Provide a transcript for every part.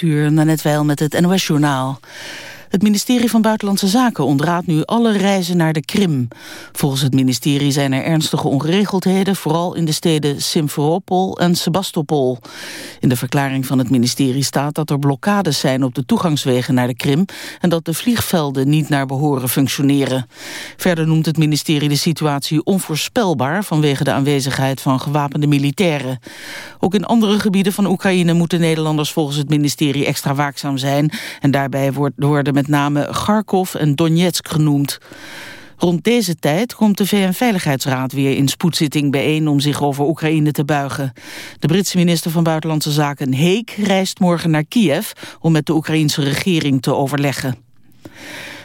8 uur, net wel met het NOS-journaal. Het ministerie van Buitenlandse Zaken ontraadt nu alle reizen naar de Krim. Volgens het ministerie zijn er ernstige ongeregeldheden... vooral in de steden Simferopol en Sebastopol. In de verklaring van het ministerie staat dat er blokkades zijn... op de toegangswegen naar de Krim... en dat de vliegvelden niet naar behoren functioneren. Verder noemt het ministerie de situatie onvoorspelbaar... vanwege de aanwezigheid van gewapende militairen. Ook in andere gebieden van Oekraïne moeten Nederlanders volgens het ministerie extra waakzaam zijn... en daarbij worden met name Kharkov en Donetsk genoemd. Rond deze tijd komt de VN-veiligheidsraad weer in spoedzitting bijeen om zich over Oekraïne te buigen. De Britse minister van Buitenlandse Zaken Heek reist morgen naar Kiev om met de Oekraïnse regering te overleggen.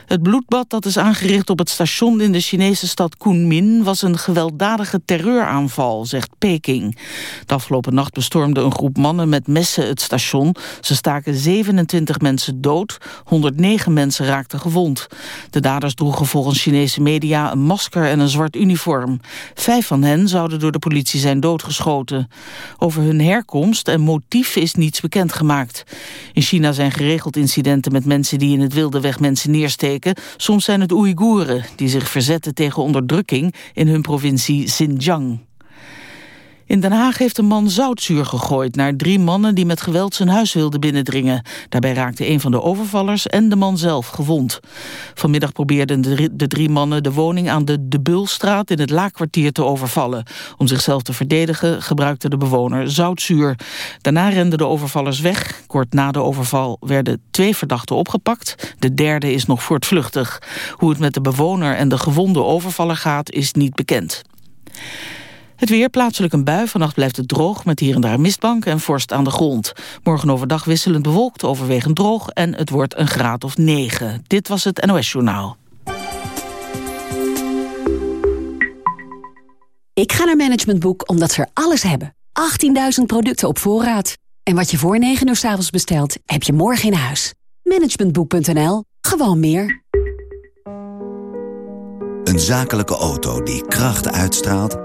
Het bloedbad dat is aangericht op het station in de Chinese stad Kunming was een gewelddadige terreuraanval, zegt Peking. De afgelopen nacht bestormde een groep mannen met messen het station. Ze staken 27 mensen dood, 109 mensen raakten gewond. De daders droegen volgens Chinese media een masker en een zwart uniform. Vijf van hen zouden door de politie zijn doodgeschoten. Over hun herkomst en motief is niets bekendgemaakt. In China zijn geregeld incidenten met mensen die in het wilde weg mensen neersteken Soms zijn het Oeigoeren die zich verzetten tegen onderdrukking in hun provincie Xinjiang. In Den Haag heeft een man zoutzuur gegooid naar drie mannen die met geweld zijn huis wilden binnendringen. Daarbij raakte een van de overvallers en de man zelf gewond. Vanmiddag probeerden de, drie mannen de woning aan de De Bulstraat in het Laakkwartier te overvallen. Om zichzelf te verdedigen gebruikte de bewoner zoutzuur. Daarna renden de overvallers weg. Kort na de overval werden twee verdachten opgepakt. De derde is nog voortvluchtig. Hoe het met de bewoner en de gewonde overvaller gaat is niet bekend. Het weer, plaatselijk een bui. Vannacht blijft het droog met hier en daar mistbank en vorst aan de grond. Morgen overdag wisselend bewolkt, overwegend droog en het wordt een graad of 9. Dit was het NOS Journaal. Ik ga naar Management Boek omdat ze er alles hebben. 18.000 producten op voorraad. En wat je voor 9 uur s avonds bestelt, heb je morgen in huis. Managementboek.nl. Gewoon meer. Een zakelijke auto die kracht uitstraalt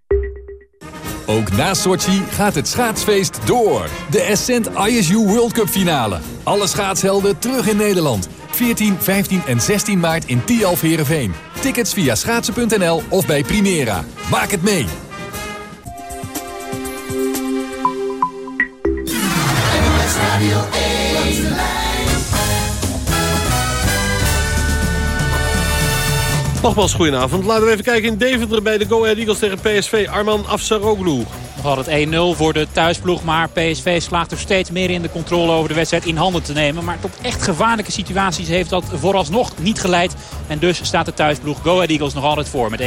Ook na Sochi gaat het schaatsfeest door. De Ascent ISU World Cup finale. Alle schaatshelden terug in Nederland. 14, 15 en 16 maart in Tialf Herenveen. Tickets via schaatsen.nl of bij Primera. Maak het mee! Nogmaals, goedenavond. Laten we even kijken in Deventer bij de Go Ahead Eagles tegen PSV. Arman Afsaroglu. Nog altijd 1-0 voor de thuisploeg. Maar PSV slaagt er steeds meer in de controle over de wedstrijd in handen te nemen. Maar tot echt gevaarlijke situaties heeft dat vooralsnog niet geleid. En dus staat de thuisploeg Go Ahead Eagles nog altijd voor met 1-0.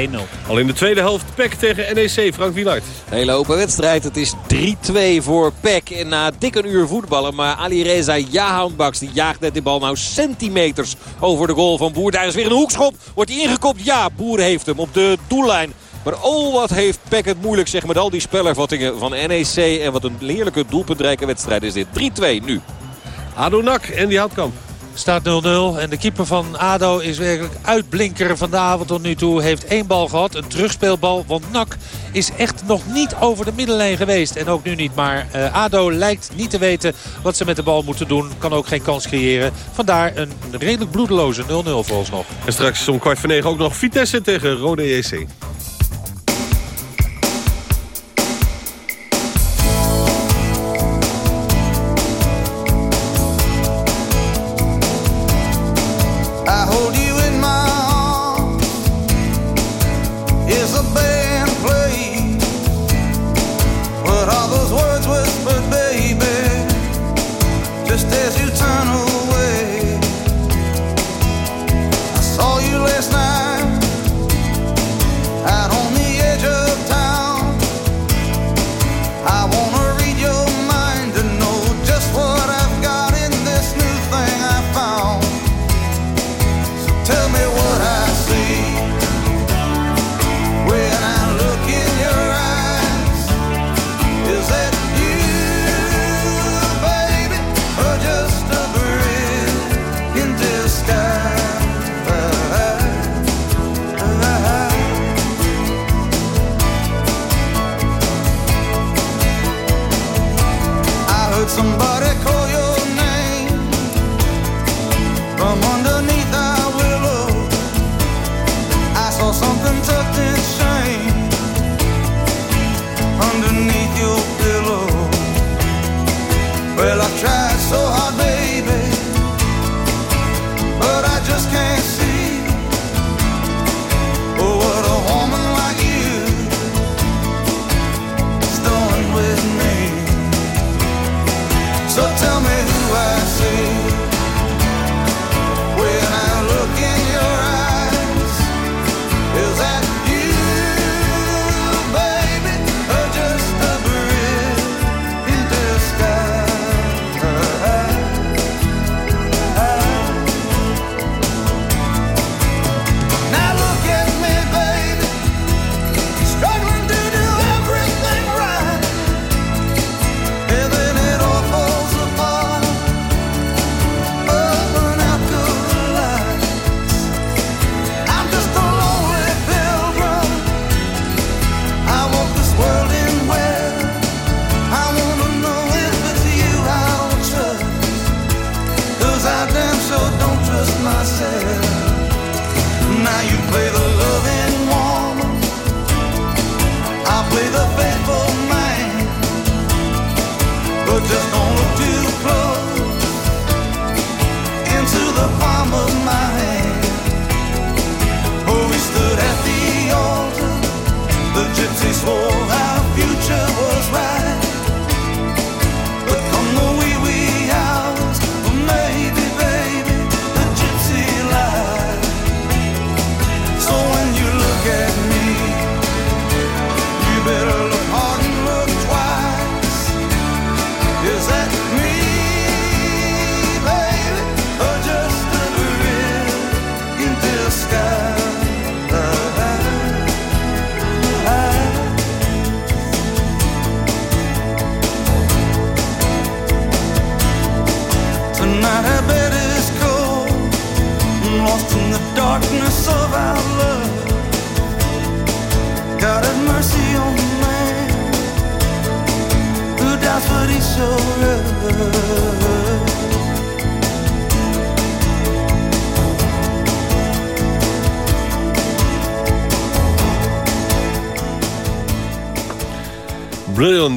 Al in de tweede helft PEC tegen NEC. Frank Wielaert. Hele open wedstrijd. Het is 3-2 voor PEC. En na dik een uur voetballen. Maar Ali Reza Jahanbaks die jaagt net die bal nou centimeters over de goal van Boer. Daar is weer een hoekschop. Wordt hij ingekopt? Ja, Boer heeft hem op de doellijn. Maar oh, wat heeft Peck het moeilijk zeg met al die spelervattingen van NEC. En wat een heerlijke doelpuntrijke wedstrijd is dit. 3-2 nu. Adonak en die Houtkamp. Staat 0-0 en de keeper van ADO is werkelijk uitblinker van de avond tot nu toe. Heeft één bal gehad, een terugspeelbal. Want NAC is echt nog niet over de middenlijn geweest. En ook nu niet. Maar uh, ADO lijkt niet te weten wat ze met de bal moeten doen. Kan ook geen kans creëren. Vandaar een redelijk bloedeloze 0-0 volgens nog. En straks om kwart voor negen ook nog Vitesse tegen Rode JC.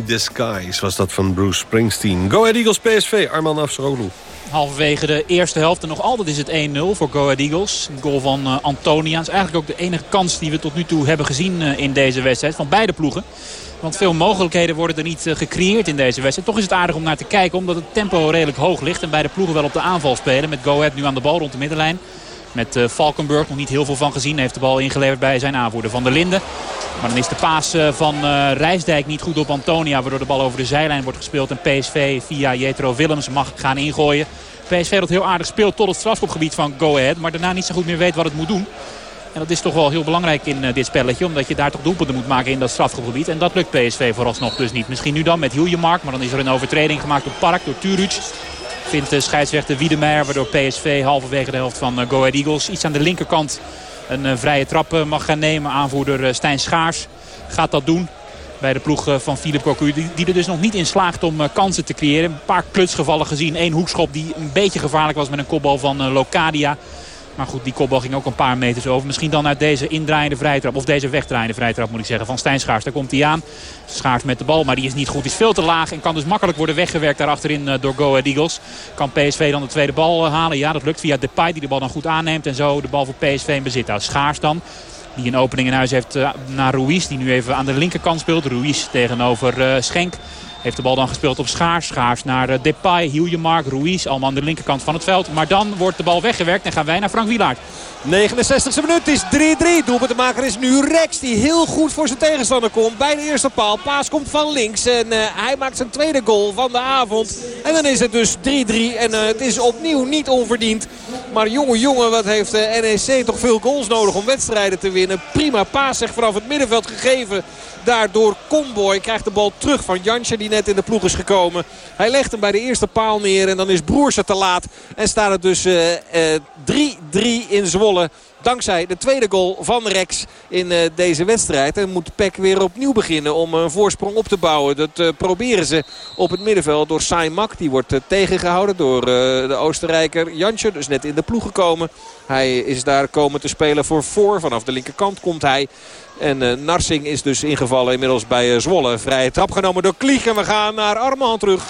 Disguise was dat van Bruce Springsteen. Go Ahead Eagles PSV, Arman Afsaroglu. Halverwege de eerste helft en nog altijd is het 1-0 voor Go Ahead Eagles. Een goal van uh, Antonia. is eigenlijk ook de enige kans die we tot nu toe hebben gezien uh, in deze wedstrijd. Van beide ploegen. Want veel mogelijkheden worden er niet uh, gecreëerd in deze wedstrijd. Toch is het aardig om naar te kijken omdat het tempo redelijk hoog ligt. En beide ploegen wel op de aanval spelen. Met Go Ahead nu aan de bal rond de middenlijn. Met uh, Valkenburg nog niet heel veel van gezien. Heeft de bal ingeleverd bij zijn aanvoerder Van der Linden. Maar dan is de paas uh, van uh, Rijsdijk niet goed op Antonia. Waardoor de bal over de zijlijn wordt gespeeld. En PSV via Jetro Willems mag gaan ingooien. PSV dat heel aardig speelt tot het strafschopgebied van Go Ahead. Maar daarna niet zo goed meer weet wat het moet doen. En dat is toch wel heel belangrijk in dit spelletje. Omdat je daar toch doelpunten moet maken in dat strafgebied. En dat lukt PSV vooralsnog dus niet. Misschien nu dan met Hiljemark. Maar dan is er een overtreding gemaakt op Park door Turuc. Vindt scheidsrechter Wiedemeyer. Waardoor PSV halverwege de helft van uh, Go Ahead Eagles iets aan de linkerkant een uh, vrije trap mag gaan nemen. Aanvoerder Stijn Schaars gaat dat doen bij de ploeg van Philip Cocu. Die, er dus nog niet in slaagt om kansen te creëren. Een paar klutsgevallen gezien. Eén hoekschop die een beetje gevaarlijk was met een kopbal van Locadia. Maar goed, die kopbal ging ook een paar meters over. Misschien dan uit deze indraaiende vrijtrap. Of deze wegdraaiende vrijtrap moet ik zeggen. Van Stijn Schaars. Daar komt hij aan. Schaars met de bal. Maar die is niet goed. Die is veel te laag. En kan dus makkelijk worden weggewerkt daarachterin uh, door Go Ahead Eagles. Kan PSV dan de tweede bal uh, halen. Ja, dat lukt via Depay. Die de bal dan goed aanneemt. En zo de bal voor PSV in bezit. Schaars dan. Die een opening in huis heeft uh, naar Ruiz. Die nu even aan de linkerkant speelt. Ruiz tegenover Schenk. Heeft de bal dan gespeeld op Schaars. Schaars naar uh, Depay, Hiljemark, Ruiz. Allemaal aan de linkerkant van het veld. Maar dan wordt de bal weggewerkt en gaan wij naar Frank Wielaert. 69e minuut is 3-3. Doelpuntemaker is nu Rex die heel goed voor zijn tegenstander komt. Bij de eerste paal. Paas komt van links. En uh, hij maakt zijn tweede goal van de avond. En dan is het dus 3-3. En uh, het is opnieuw niet onverdiend. Maar jongen, jongen, wat heeft de NEC toch veel goals nodig om wedstrijden te winnen. Prima paas zeg vanaf het middenveld gegeven daar door Comboy. Krijgt de bal terug van Jansje die net in de ploeg is gekomen. Hij legt hem bij de eerste paal neer en dan is Broersen te laat. En staat het dus 3-3 in Zwolle. Dankzij de tweede goal van Rex in uh, deze wedstrijd. En moet Peck weer opnieuw beginnen om een voorsprong op te bouwen. Dat uh, proberen ze op het middenveld door Saimak. Die wordt uh, tegengehouden door de Oostenrijker Jansje. Dus net in de ploeg gekomen. Hij is daar komen te spelen voor voor. Vanaf de linkerkant komt hij. En Narsing is dus ingevallen inmiddels bij Zwolle. Vrije trap genomen door Klieg. En we gaan naar Armand terug.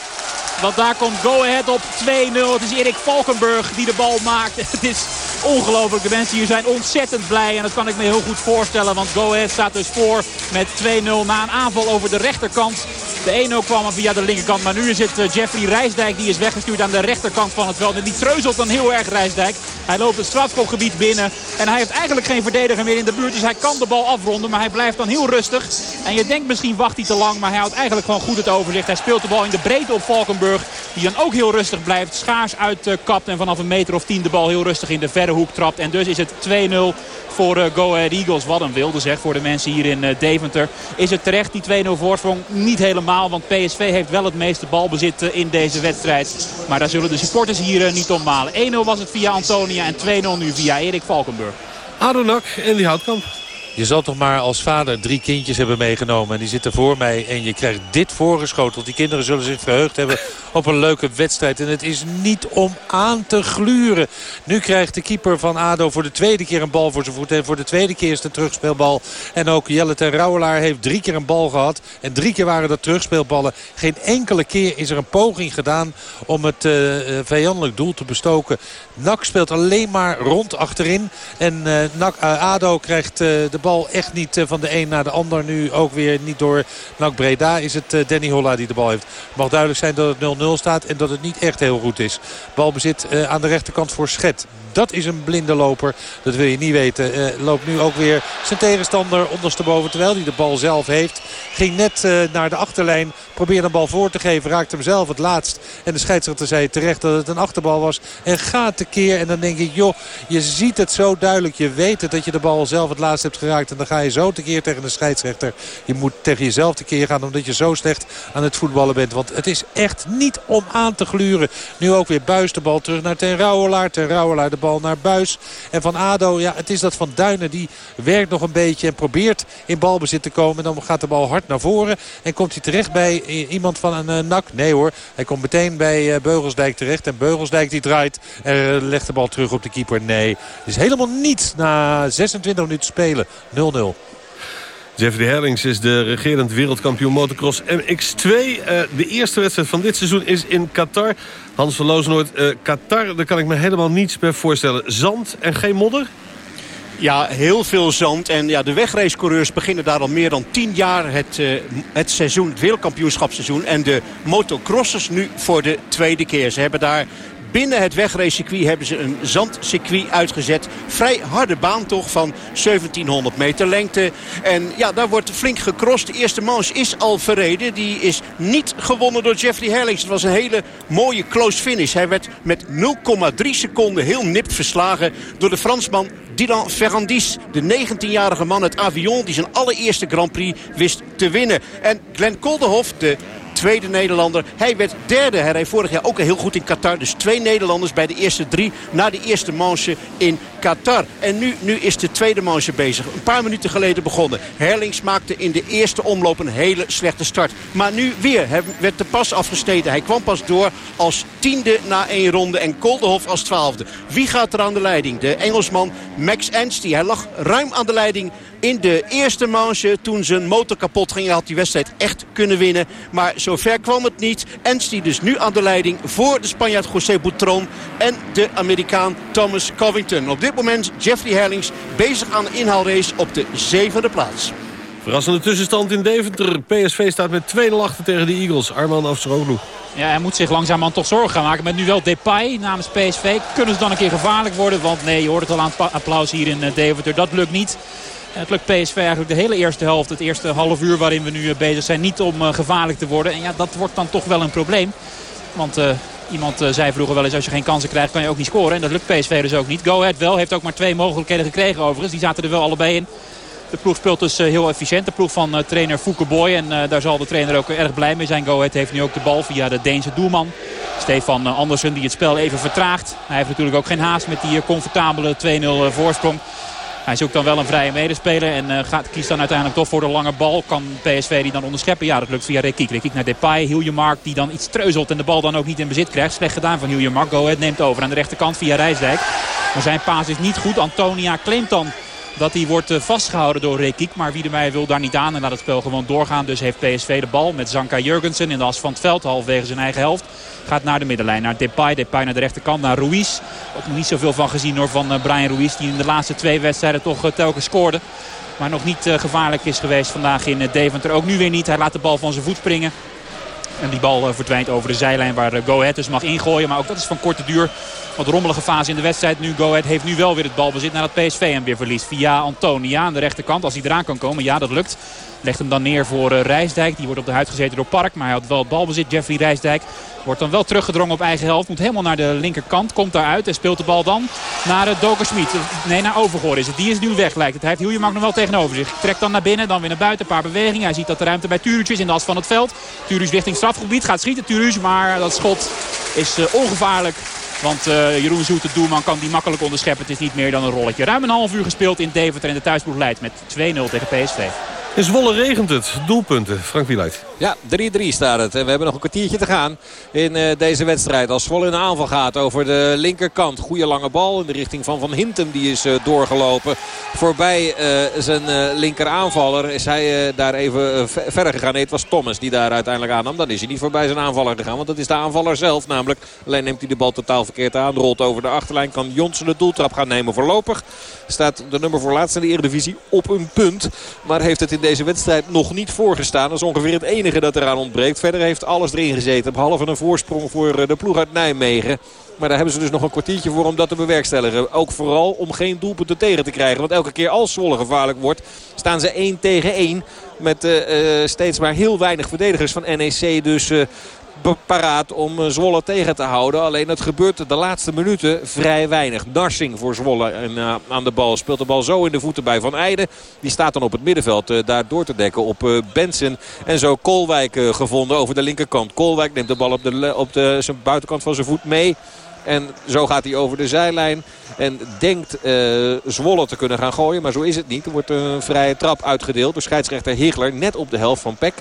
Want daar komt Go Ahead op 2-0. Het is Erik Valkenburg die de bal maakt. Het is ongelooflijk. De mensen hier zijn ontzettend blij. En dat kan ik me heel goed voorstellen. Want Go Ahead staat dus voor met 2-0 na een aanval over de rechterkant. De 1-0 kwam via de linkerkant. Maar nu is het eh, Jeffrey Rijsdijk die is weggestuurd aan de rechterkant van het veld. En die treuzelt dan heel erg Rijsdijk. Hij loopt het strafschopgebied binnen. En hij heeft eigenlijk geen verdediger meer in de buurt. Dus hij kan de bal afronden. Maar hij blijft dan heel rustig. En je denkt misschien wacht hij te lang. Maar hij houdt eigenlijk gewoon goed het overzicht. Hij speelt de bal in de breedte op Valkenburg. Die dan ook heel rustig blijft. Schaars uitkapt. En vanaf een meter of tien de bal heel rustig in de hoek trapt. En dus is het 2-0 voor uh, Go Ahead Eagles. Wat een wilde zeg voor de mensen hier in uh, Deventer. Is het terecht die 2-0 voorsprong? Niet helemaal, want PSV heeft wel het meeste balbezit uh, in deze wedstrijd. Maar daar zullen de supporters hier niet om malen. 1-0 was het via Antonia en 2-0 nu via Erik Valkenburg. Adonak en die Houtkamp. Je zal toch maar als vader drie kindjes hebben meegenomen. En die zitten voor mij. En je krijgt dit voorgeschoteld. Die kinderen zullen zich verheugd hebben op een leuke wedstrijd. En het is niet om aan te gluren. Nu krijgt de keeper van ADO voor de tweede keer een bal voor zijn voet. En voor de tweede keer is het terugspeelbal. En ook Jelle ten Rouwelaar heeft drie keer een bal gehad. En drie keer waren dat terugspeelballen. Geen enkele keer is er een poging gedaan om het uh, vijandelijk doel te bestoken. NAC speelt alleen maar rond achterin. En NAC, ADO krijgt de bal bal echt niet van de een naar de ander. Nu ook weer niet door NAC Breda is het Danny Holla die de bal heeft. Het mag duidelijk zijn dat het 0-0 staat en dat het niet echt heel goed is. Balbezit aan de rechterkant voor Schet. Dat is een blinde loper. Dat wil je niet weten. Loopt nu ook weer zijn tegenstander ondersteboven. Terwijl hij de bal zelf heeft. Ging net naar de achterlijn. Probeerde een bal voor te geven. Raakte hem zelf het laatst. En de scheidsrechter zei terecht dat het een achterbal was. En gaat tekeer. En dan denk ik, joh, je ziet het zo duidelijk. Je weet het dat je de bal zelf het laatst hebt geraakt. En dan ga je zo tekeer tegen de scheidsrechter. Je moet tegen jezelf tekeer gaan omdat je zo slecht aan het voetballen bent. Want het is echt niet om aan te gluren. Nu ook weer Buis de bal terug naar Ten Rouwelaar. Ten Rouwelaar de bal naar Buis. En van ADO, ja, het is dat van Duinen. Die werkt nog een beetje en probeert in balbezit te komen. En dan gaat de bal hard naar voren. En komt hij terecht bij iemand van een uh, nak? Nee hoor, hij komt meteen bij uh, Beugelsdijk terecht. En Beugelsdijk die draait en uh, legt de bal terug op de keeper. Nee, is helemaal niets na 26 minuten spelen. 0-0. Jeffrey Herlings is de regerend wereldkampioen motocross MX2. Uh, de eerste wedstrijd van dit seizoen is in Qatar. Hans van Loosenoord, uh, Qatar, daar kan ik me helemaal niets bij voorstellen. Zand en geen modder? Ja, heel veel zand. En ja, de wegracecoureurs beginnen daar al meer dan tien jaar het, uh, het seizoen, het wereldkampioenschapsseizoen. En de motocrossers nu voor de tweede keer. Ze hebben daar binnen het wegracecircuit hebben ze een zandcircuit uitgezet. Vrij harde baan toch van 1700 meter lengte. En ja, daar wordt flink gecrossed. De eerste manche is al verreden. Die is niet gewonnen door Jeffrey Herlings. Het was een hele mooie close finish. Hij werd met 0,3 seconden heel nipt verslagen door de Fransman Dylan Ferrandis. De 19-jarige man uit Avion die zijn allereerste Grand Prix wist te winnen. En Glenn Koldenhoff, de tweede Nederlander. Hij werd derde. Hij reed vorig jaar ook heel goed in Qatar. Dus twee Nederlanders bij de eerste drie na de eerste manche in Qatar. En nu, nu is de tweede manche bezig. Een paar minuten geleden begonnen. Herlings maakte in de eerste omloop een hele slechte start. Maar nu weer. Hij werd de pas afgesteden. Hij kwam pas door als tiende na één ronde. En Koldenhoff als twaalfde. Wie gaat er aan de leiding? De Engelsman Max Ernst. Hij lag ruim aan de leiding in de eerste manche. Toen zijn motor kapot ging, had die wedstrijd echt kunnen winnen. Maar zover kwam het niet. Enstie dus nu aan de leiding voor de Spanjaard José Boutron en de Amerikaan Thomas Covington. Op dit moment Jeffrey Herlings bezig aan de inhaalrace op de zevende plaats. Verrassende tussenstand in Deventer. PSV staat met 2-0 achter tegen de Eagles. Arman Afsaroglu. Ja, hij moet zich langzamerhand toch zorgen gaan maken. Met nu wel Depay namens PSV. Kunnen ze dan een keer gevaarlijk worden? Want nee, je hoort het al aan het applaus hier in Deventer. Dat lukt niet. Het lukt PSV eigenlijk de hele eerste helft, het eerste half uur waarin we nu bezig zijn, niet om gevaarlijk te worden. En ja, dat wordt dan toch wel een probleem. Want uh, iemand uh, zei vroeger wel eens, als je geen kansen krijgt kan je ook niet scoren. En dat lukt PSV dus ook niet. Go Ahead wel, heeft ook maar twee mogelijkheden gekregen overigens. Die zaten er wel allebei in. De ploeg speelt dus heel efficiënt. De ploeg van trainer Fouke Boy. En daar zal de trainer ook erg blij mee zijn. Go Ahead heeft nu ook de bal via de Deense doelman. Stefan Andersen die het spel even vertraagt. Hij heeft natuurlijk ook geen haast met die comfortabele 2-0 voorsprong. Hij zoekt dan wel een vrije medespeler en uh, gaat, kiest dan uiteindelijk toch voor de lange bal. Kan PSV die dan onderscheppen? Ja, dat lukt via Rekiek. Rekiek naar Depay, Hiljemark die dan iets treuzelt en de bal dan ook niet in bezit krijgt. Slecht gedaan van Hiljemark. Go Ahead neemt over aan de rechterkant via Rijsdijk. Maar zijn paas is niet goed. Antonia claimt dan dat hij wordt eh, vastgehouden door Rekiek. Maar Wiedemeijer wil daar niet aan en laat het spel gewoon doorgaan. Dus heeft PSV de bal met Zanka Jurgensen in de as van het veld. Halfwege zijn eigen helft. Gaat naar de middenlijn, naar Depay. Depay naar de rechterkant, naar Ruiz. Ook nog niet zoveel van gezien hoor van eh, Brian Ruiz. Die in de laatste twee wedstrijden toch eh, telkens scoorde. Maar nog niet gevaarlijk is geweest vandaag in Deventer. Ook nu weer niet. Hij laat de bal van zijn voet springen. En die bal verdwijnt over de zijlijn waar Go Ahead dus mag ingooien. Maar ook dat is van korte duur. Wat rommelige fase in de wedstrijd. Nu Go Ahead heeft nu wel weer het balbezit nadat PSV hem weer verliest. Via Antonia aan de rechterkant. Als hij eraan kan komen, ja dat lukt. Legt hem dan neer voor uh, Rijsdijk. Die wordt op de huid gezeten door Park. Maar hij had wel het balbezit. Jeffrey Rijsdijk wordt dan wel teruggedrongen op eigen helft. Moet helemaal naar de linkerkant. Komt daaruit en speelt de bal dan naar uh, Doker Smit. Nee, naar Overgoor is het. Die is nu weg lijkt het. Hij heeft Hiljemark nog wel tegenover zich. Trekt dan naar binnen. Dan weer naar buiten. Een paar bewegingen. Hij ziet dat de ruimte bij Turuc is in de as van het veld. Turuc richting strafgebied. Gaat schieten Turuc. Maar dat schot is uh, ongevaarlijk. Want Jeroen Zoet, de doelman, kan die makkelijk onderscheppen. Het is niet meer dan een rolletje. Ruim een half uur gespeeld in Deventer en de thuisploeg leidt met 2-0 tegen PSV. In Zwolle regent het. Doelpunten. Frank Wieluid. Ja, 3-3 staat het. En we hebben nog een kwartiertje te gaan in uh, deze wedstrijd. Als Zwolle in de aanval gaat over de linkerkant. Goede lange bal in de richting van Van Hintem. Die is uh, doorgelopen. Voorbij uh, zijn linker aanvaller is hij daar even verder gegaan. Nee, het was Thomas die daar uiteindelijk aannam. Dan is hij niet voorbij zijn aanvaller gegaan. Want dat is de aanvaller zelf namelijk. Alleen neemt hij de bal totaal verkeerd aan. Rolt over de achterlijn. Kan Jonsen de doeltrap gaan nemen voorlopig. Staat de nummer voor laatst in de Eredivisie op een punt. Maar heeft het in deze wedstrijd nog niet voorgestaan. Dat is ongeveer het enige dat eraan ontbreekt. Verder heeft alles erin gezeten. Behalve een voorsprong voor eh, de ploeg uit Nijmegen. Maar daar hebben ze dus nog een kwartiertje voor om dat te bewerkstelligen. Ook vooral om geen doelpunten tegen te krijgen. Want elke keer als Zwolle gevaarlijk wordt, staan ze 1 tegen 1. Met uh, steeds maar heel weinig verdedigers van NEC. Dus paraat om eh, Zwolle tegen te houden. Alleen het gebeurt de laatste minuten vrij weinig. Narsing voor Zwolle en, uh, aan de bal. Speelt de bal zo in de voeten bij Van Eijden. Die staat dan op het middenveld uh, daar door te dekken op Benson. En zo Kolwijk gevonden over de linkerkant. Kolwijk neemt de bal op de, op de zijn buitenkant van zijn voet mee. En zo gaat hij over de zijlijn. En denkt Zwolle te kunnen gaan gooien. Maar zo is het niet. Er wordt een vrije trap uitgedeeld door scheidsrechter Higler. Net op de helft van Peck.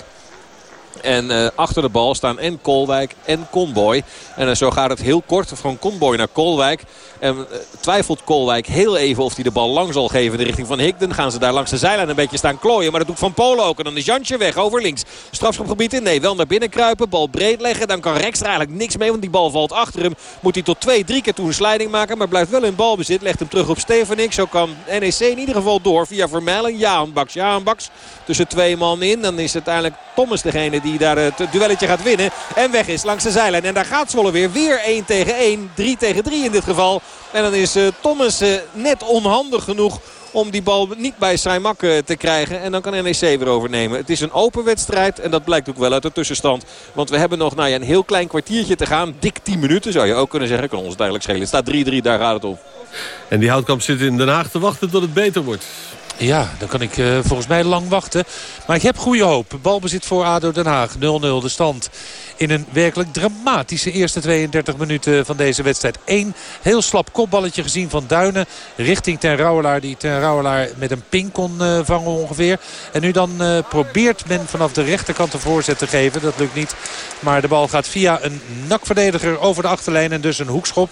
En uh, achter de bal staan en Kolwijk en Conboy. En uh, zo gaat het heel kort van Conboy naar Kolwijk. En uh, twijfelt Kolwijk heel even of hij de bal lang zal geven in de richting van Higden. Gaan ze daar langs de zijlijn een beetje staan klooien. Maar dat doet Van Polen ook. En dan is Jantje weg over links. Strafschopgebied in. Nee, wel naar binnen kruipen. Bal breed leggen. Dan kan er eigenlijk niks mee. Want die bal valt achter hem. Moet hij tot twee, drie keer toe een slijding maken. Maar blijft wel in balbezit. Legt hem terug op Stefanik. Zo kan NEC in ieder geval door via Vermeilen. Jaan Baks. Jaan Baks tussen twee man in. Dan is uiteindelijk Thomas degene die daar het duelletje gaat winnen. En weg is langs de zijlijn. En daar gaat Zwolle weer. Weer 1 tegen 1. 3 tegen 3 in dit geval. En dan is uh, Thomas uh, net onhandig genoeg om die bal niet bij Saimak uh, te krijgen. En dan kan NEC weer overnemen. Het is een open wedstrijd en dat blijkt ook wel uit de tussenstand. Want we hebben nog nou ja, een heel klein kwartiertje te gaan. Dik 10 minuten zou je ook kunnen zeggen. Kan ons het eigenlijk schelen. Het staat 3-3, daar gaat het om. En die houtkamp zit in Den Haag te wachten tot het beter wordt. Ja, dan kan ik uh, volgens mij lang wachten. Maar ik heb goede hoop. Balbezit voor ADO Den Haag. 0-0 de stand in een werkelijk dramatische eerste 32 minuten van deze wedstrijd. Eén heel slap kopballetje gezien van Duinen richting Ten Rouwelaar. Die Ten Rouwelaar met een ping kon uh, vangen ongeveer. En nu dan uh, probeert men vanaf de rechterkant een voorzet te geven. Dat lukt niet. Maar de bal gaat via een nakverdediger over de achterlijn. En dus een hoekschop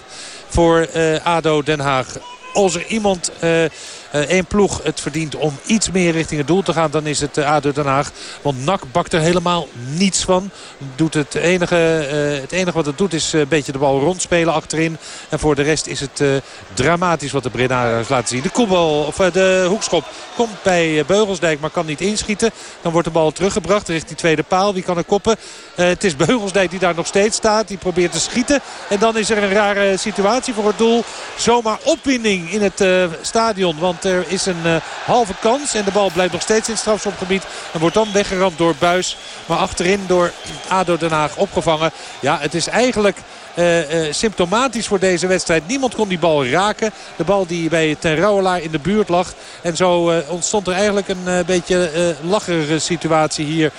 voor ADO Den Haag. Als er iemand één uh, ploeg het verdient om iets meer richting het doel te gaan... dan is het uh, ADO Den Haag. Want NAC bakt er helemaal niets van. Doet het, enige, uh, het enige wat het doet is een beetje de bal rondspelen achterin. En voor de rest is het dramatisch wat de Breda's laten zien. De, koepel, of, de hoekschop komt bij Beugelsdijk, maar kan niet inschieten. Dan wordt de bal teruggebracht richting tweede paal. Wie kan er koppen? het is Beugelsdijk die daar nog steeds staat. Die probeert te schieten. En dan is er een rare situatie voor het doel. Zomaar opwinding in het stadion. Want er is een halve kans. En de bal blijft nog steeds in het strafschopgebied. En wordt dan weggeramd door Buis. Maar achterin door ADO Den Haag opgevangen. Ja, het is eigenlijk uh, symptomatisch voor deze wedstrijd. Niemand kon die bal raken. De bal die bij Ten Rouwelaar in de buurt lag. En zo uh, ontstond er eigenlijk een beetje lacherige situatie hier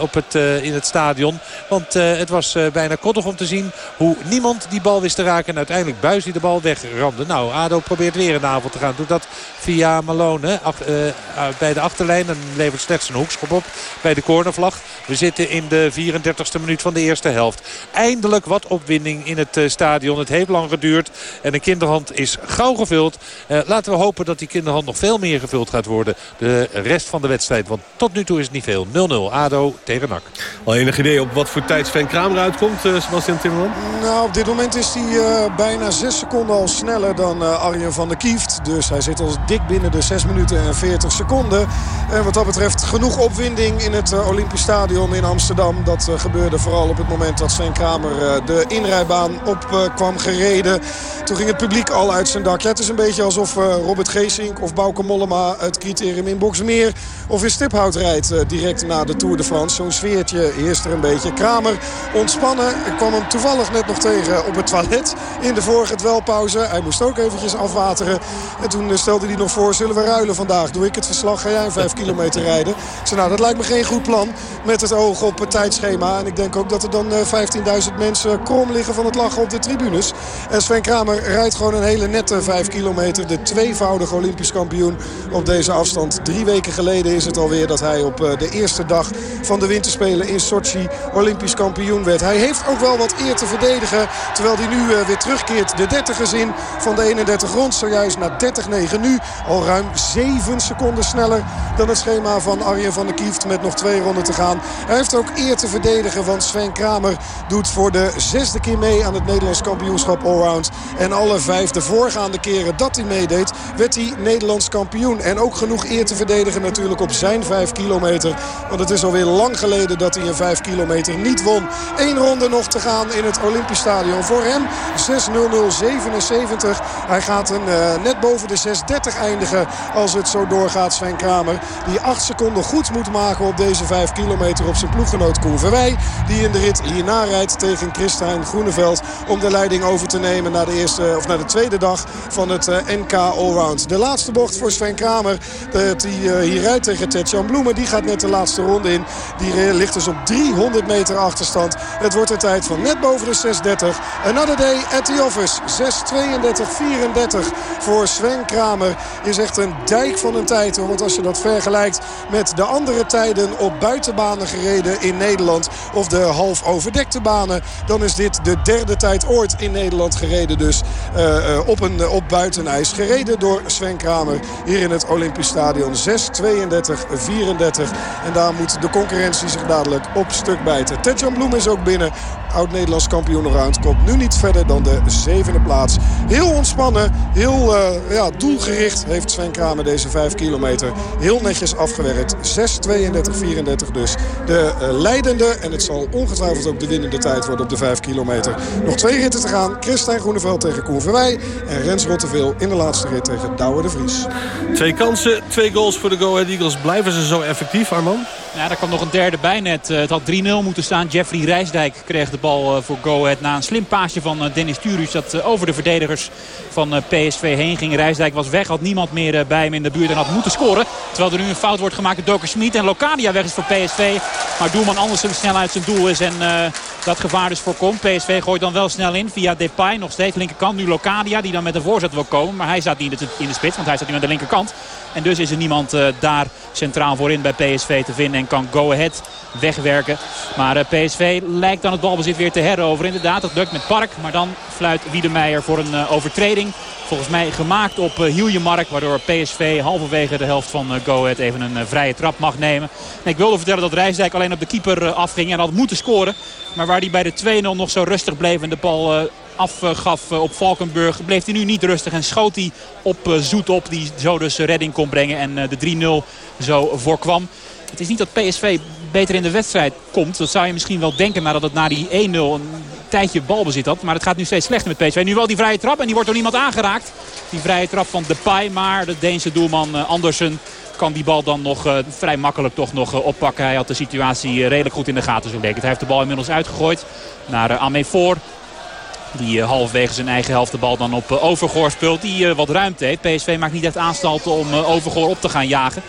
op het, in het stadion. Want het was bijna kottig om te zien hoe niemand die bal wist te raken. En uiteindelijk Buis die de bal wegramde. Nou, ADO probeert weer de avond te gaan. Doet dat via Malone ach, bij de achterlijn. En levert slechts een hoekschop op bij de cornervlag. We zitten in de 34ste minuut van de eerste helft. Eindelijk wat opwinding in het eh, stadion. Het heeft lang geduurd en de kinderhand is gauw gevuld. Uh, laten we hopen dat die kinderhand nog veel meer gevuld gaat worden. De rest van de wedstrijd. Want tot nu toe is het niet veel. 0-0 ADO tegen NAC. Al enig idee op wat voor tijd Sven Kramer uitkomt, uh, Sebastian Timmerman? Nou, op dit moment is hij uh, bijna 6 seconden al sneller dan uh, Arjen van der Kieft. Dus hij zit al dik binnen de 6 minuten en 40 seconden. En wat dat betreft genoeg opwinding in het Olympisch Stadion in Amsterdam. Dat gebeurde vooral op het moment dat Sven Kramer de inrijding op kwam gereden. Toen ging het publiek al uit zijn dak. Het is een beetje alsof Robert Geesink of Bauke Mollema het criterium in Boksmeer of in Stiphout rijdt direct na de Tour de France. Zo'n sfeertje heerst er een beetje. Kramer ontspannen. Ik kwam hem toevallig net nog tegen op het toilet in de vorige dwelpauze. Hij moest ook eventjes afwateren. En toen stelde hij nog voor, zullen we ruilen vandaag? Doe ik het verslag, ga jij een 5 kilometer rijden? Ik nou dat lijkt me geen goed plan met het oog op het tijdschema. En ik denk ook dat er dan 15.000 mensen krom liggen van het lachen op de tribunes. En Sven Kramer rijdt gewoon een hele nette 5 kilometer. De tweevoudige Olympisch kampioen op deze afstand. Drie weken geleden is het alweer dat hij op eh, de eerste dag van de winterspelen in Sochi Olympisch kampioen werd. Hij heeft ook wel wat eer te verdedigen. Terwijl hij nu eh, weer terugkeert. De 30 in van de 31 rond. Zojuist naar 30-9 nu. Al ruim 7 seconden sneller dan het schema van Arjen van der Kieft. Met nog twee ronden te gaan. Hij heeft ook eer te verdedigen. Want Sven Kramer doet voor de zesde keer mee aan het Nederlands kampioenschap allround. En alle vijf de voorgaande keren dat hij meedeed, werd hij Nederlands kampioen. En ook genoeg eer te verdedigen natuurlijk op zijn vijf kilometer. Want het is alweer lang geleden dat hij een vijf kilometer niet won. Eén ronde nog te gaan in het Olympisch Stadion. Voor hem 6.00.77. Hij gaat een, uh, net boven de 6.30 eindigen als het zo doorgaat Sven Kramer. Die acht seconden goed moet maken op deze vijf kilometer op zijn ploeggenoot Koen Verwij. Die in de rit hierna rijdt tegen Christijn Groeneveld om de leiding over te nemen naar de, eerste, of naar de tweede dag van het eh, NK Allround. De laatste bocht voor Sven Kramer. Die eh, hier rijdt tegen Tetjan Bloemen. Die gaat net de laatste ronde in. Die ligt dus op 300 meter achterstand. Het wordt een tijd van net boven de 6.30. Another day at the office. 6.32.34 voor Sven Kramer. Is echt een dijk van een tijd. Want als je dat vergelijkt met de andere tijden op buitenbanen gereden in Nederland. Of de half overdekte banen. Dan is dit de derde tijd ooit in Nederland gereden. Dus uh, op, een, op buitenijs. Gereden door Sven Kramer hier in het Olympisch Stadion. 6-32-34. En daar moet de concurrentie zich dadelijk op stuk bijten. Tetjan Bloem is ook binnen. Oud-Nederlands kampioen round. Komt nu niet verder dan de zevende plaats. Heel ontspannen, heel uh, ja, doelgericht heeft Sven Kramer deze 5 kilometer heel netjes afgewerkt. 6-32-34 dus. De uh, leidende en het zal ongetwijfeld ook de winnende tijd worden op de 5 kilometer. Nog twee ritten te gaan. Christijn Groeneveld tegen Koen Verwij. En Rens Rotteveel in de laatste rit tegen Douwe de Vries. Twee kansen, twee goals voor de Go Ahead Eagles. Blijven ze zo effectief, Arman? Ja, daar kwam nog een derde bij net. Het had 3-0 moeten staan. Jeffrey Rijsdijk kreeg de bal voor Go Ahead na een slim paasje van Dennis Turus. Dat over de verdedigers van PSV heen ging. Rijsdijk was weg, had niemand meer bij hem in de buurt en had moeten scoren. Terwijl er nu een fout wordt gemaakt door Doker Schmid. En Locadia weg is voor PSV. Maar doelman Andersen snel uit zijn doel is en dat gevaar dus voorkomt. PSV gooit dan wel snel in via Depay. Nog steeds linkerkant. Nu Locadia die dan met een voorzet wil komen. Maar hij staat niet in de, spits, want hij staat nu aan de linkerkant. En dus is er niemand daar centraal voorin bij PSV te vinden. En kan Go Ahead wegwerken. Maar uh, PSV lijkt dan het balbezit weer te heroveren. Inderdaad, dat lukt met Park. Maar dan fluit Wiedemeijer voor een uh, overtreding. Volgens mij gemaakt op uh, Hieljemark. Waardoor PSV halverwege de helft van Go Ahead even een vrije trap mag nemen. En ik wilde vertellen dat Rijsdijk alleen op de keeper afging. En had moeten scoren. Maar waar hij bij de 2-0 nog zo rustig bleef en de bal afgaf op Valkenburg... bleef hij nu niet rustig en schoot hij op Zoet op. Die zo dus redding kon brengen en de 3-0 zo voorkwam. Het is niet dat PSV beter in de wedstrijd komt. Dat zou je misschien wel denken nadat het na die 1-0 een tijdje balbezit had. Maar het gaat nu steeds slechter met PSV. Nu wel die vrije trap en die wordt door niemand aangeraakt. Die vrije trap van Depay. Maar de Deense doelman Andersen kan die bal dan nog uh, vrij makkelijk toch nog uh, oppakken. Hij had de situatie redelijk goed in de gaten zo leek het. Hij heeft de bal inmiddels uitgegooid naar Amefor. Die halverwege zijn eigen helft de bal dan op Overgoor speelt. Die wat ruimte heeft. PSV maakt niet echt aanstalten om Overgoor op te gaan jagen.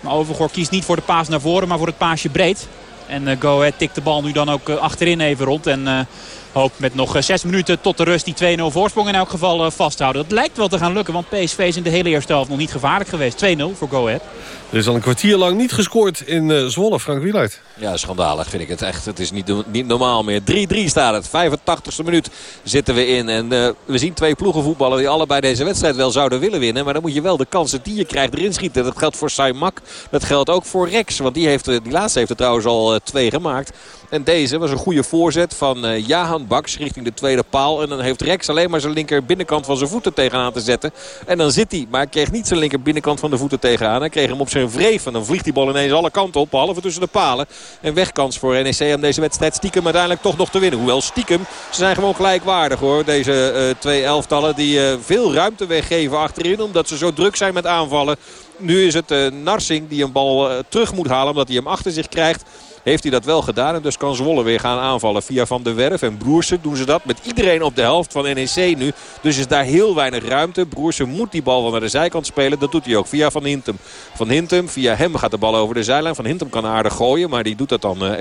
Maar Overgoor kiest niet voor de paas naar voren, maar voor het paasje breed. En Go Ahead tikt de bal nu dan ook achterin even rond. En hoopt met nog zes minuten tot de rust die 2-0 voorsprong in elk geval vasthouden. Dat lijkt wel te gaan lukken, want PSV is in de hele eerste helft nog niet gevaarlijk geweest. 2-0 voor Go Ahead. Er is al een kwartier lang niet gescoord in uh, Zwolle, Frank Wieluid. Ja, schandalig vind ik het echt. Het is niet, niet normaal meer. 3-3 staat het. 85ste minuut zitten we in. En uh, we zien twee ploegen voetballen die allebei deze wedstrijd wel zouden willen winnen. Maar dan moet je wel de kansen die je krijgt erin schieten. Dat geldt voor Saimak. Dat geldt ook voor Rex. Want die, heeft, die laatste heeft er trouwens al uh, twee gemaakt. En deze was een goede voorzet van uh, Jahan Baks richting de tweede paal. En dan heeft Rex alleen maar zijn linker binnenkant van zijn voeten tegenaan te zetten. En dan zit hij. Maar hij kreeg niet zijn linker binnenkant van de voeten tegenaan. Hij kreeg hem op zijn vreef. En dan vliegt die bal ineens alle kanten op. Behalve tussen de palen. En wegkans voor NEC om deze wedstrijd stiekem uiteindelijk toch nog te winnen. Hoewel stiekem, ze zijn gewoon gelijkwaardig hoor. Deze uh, twee elftallen die uh, veel ruimte weggeven achterin. Omdat ze zo druk zijn met aanvallen. Nu is het Narsing die een bal terug moet halen. Omdat hij hem achter zich krijgt heeft hij dat wel gedaan. En dus kan Zwolle weer gaan aanvallen via Van der Werf. En Broersen doen ze dat met iedereen op de helft van NEC nu. Dus is daar heel weinig ruimte. Broersen moet die bal wel naar de zijkant spelen. Dat doet hij ook via Van Hintem. Van Hintem, via hem gaat de bal over de zijlijn. Van Hintem kan aardig gooien. Maar die doet dat dan uh,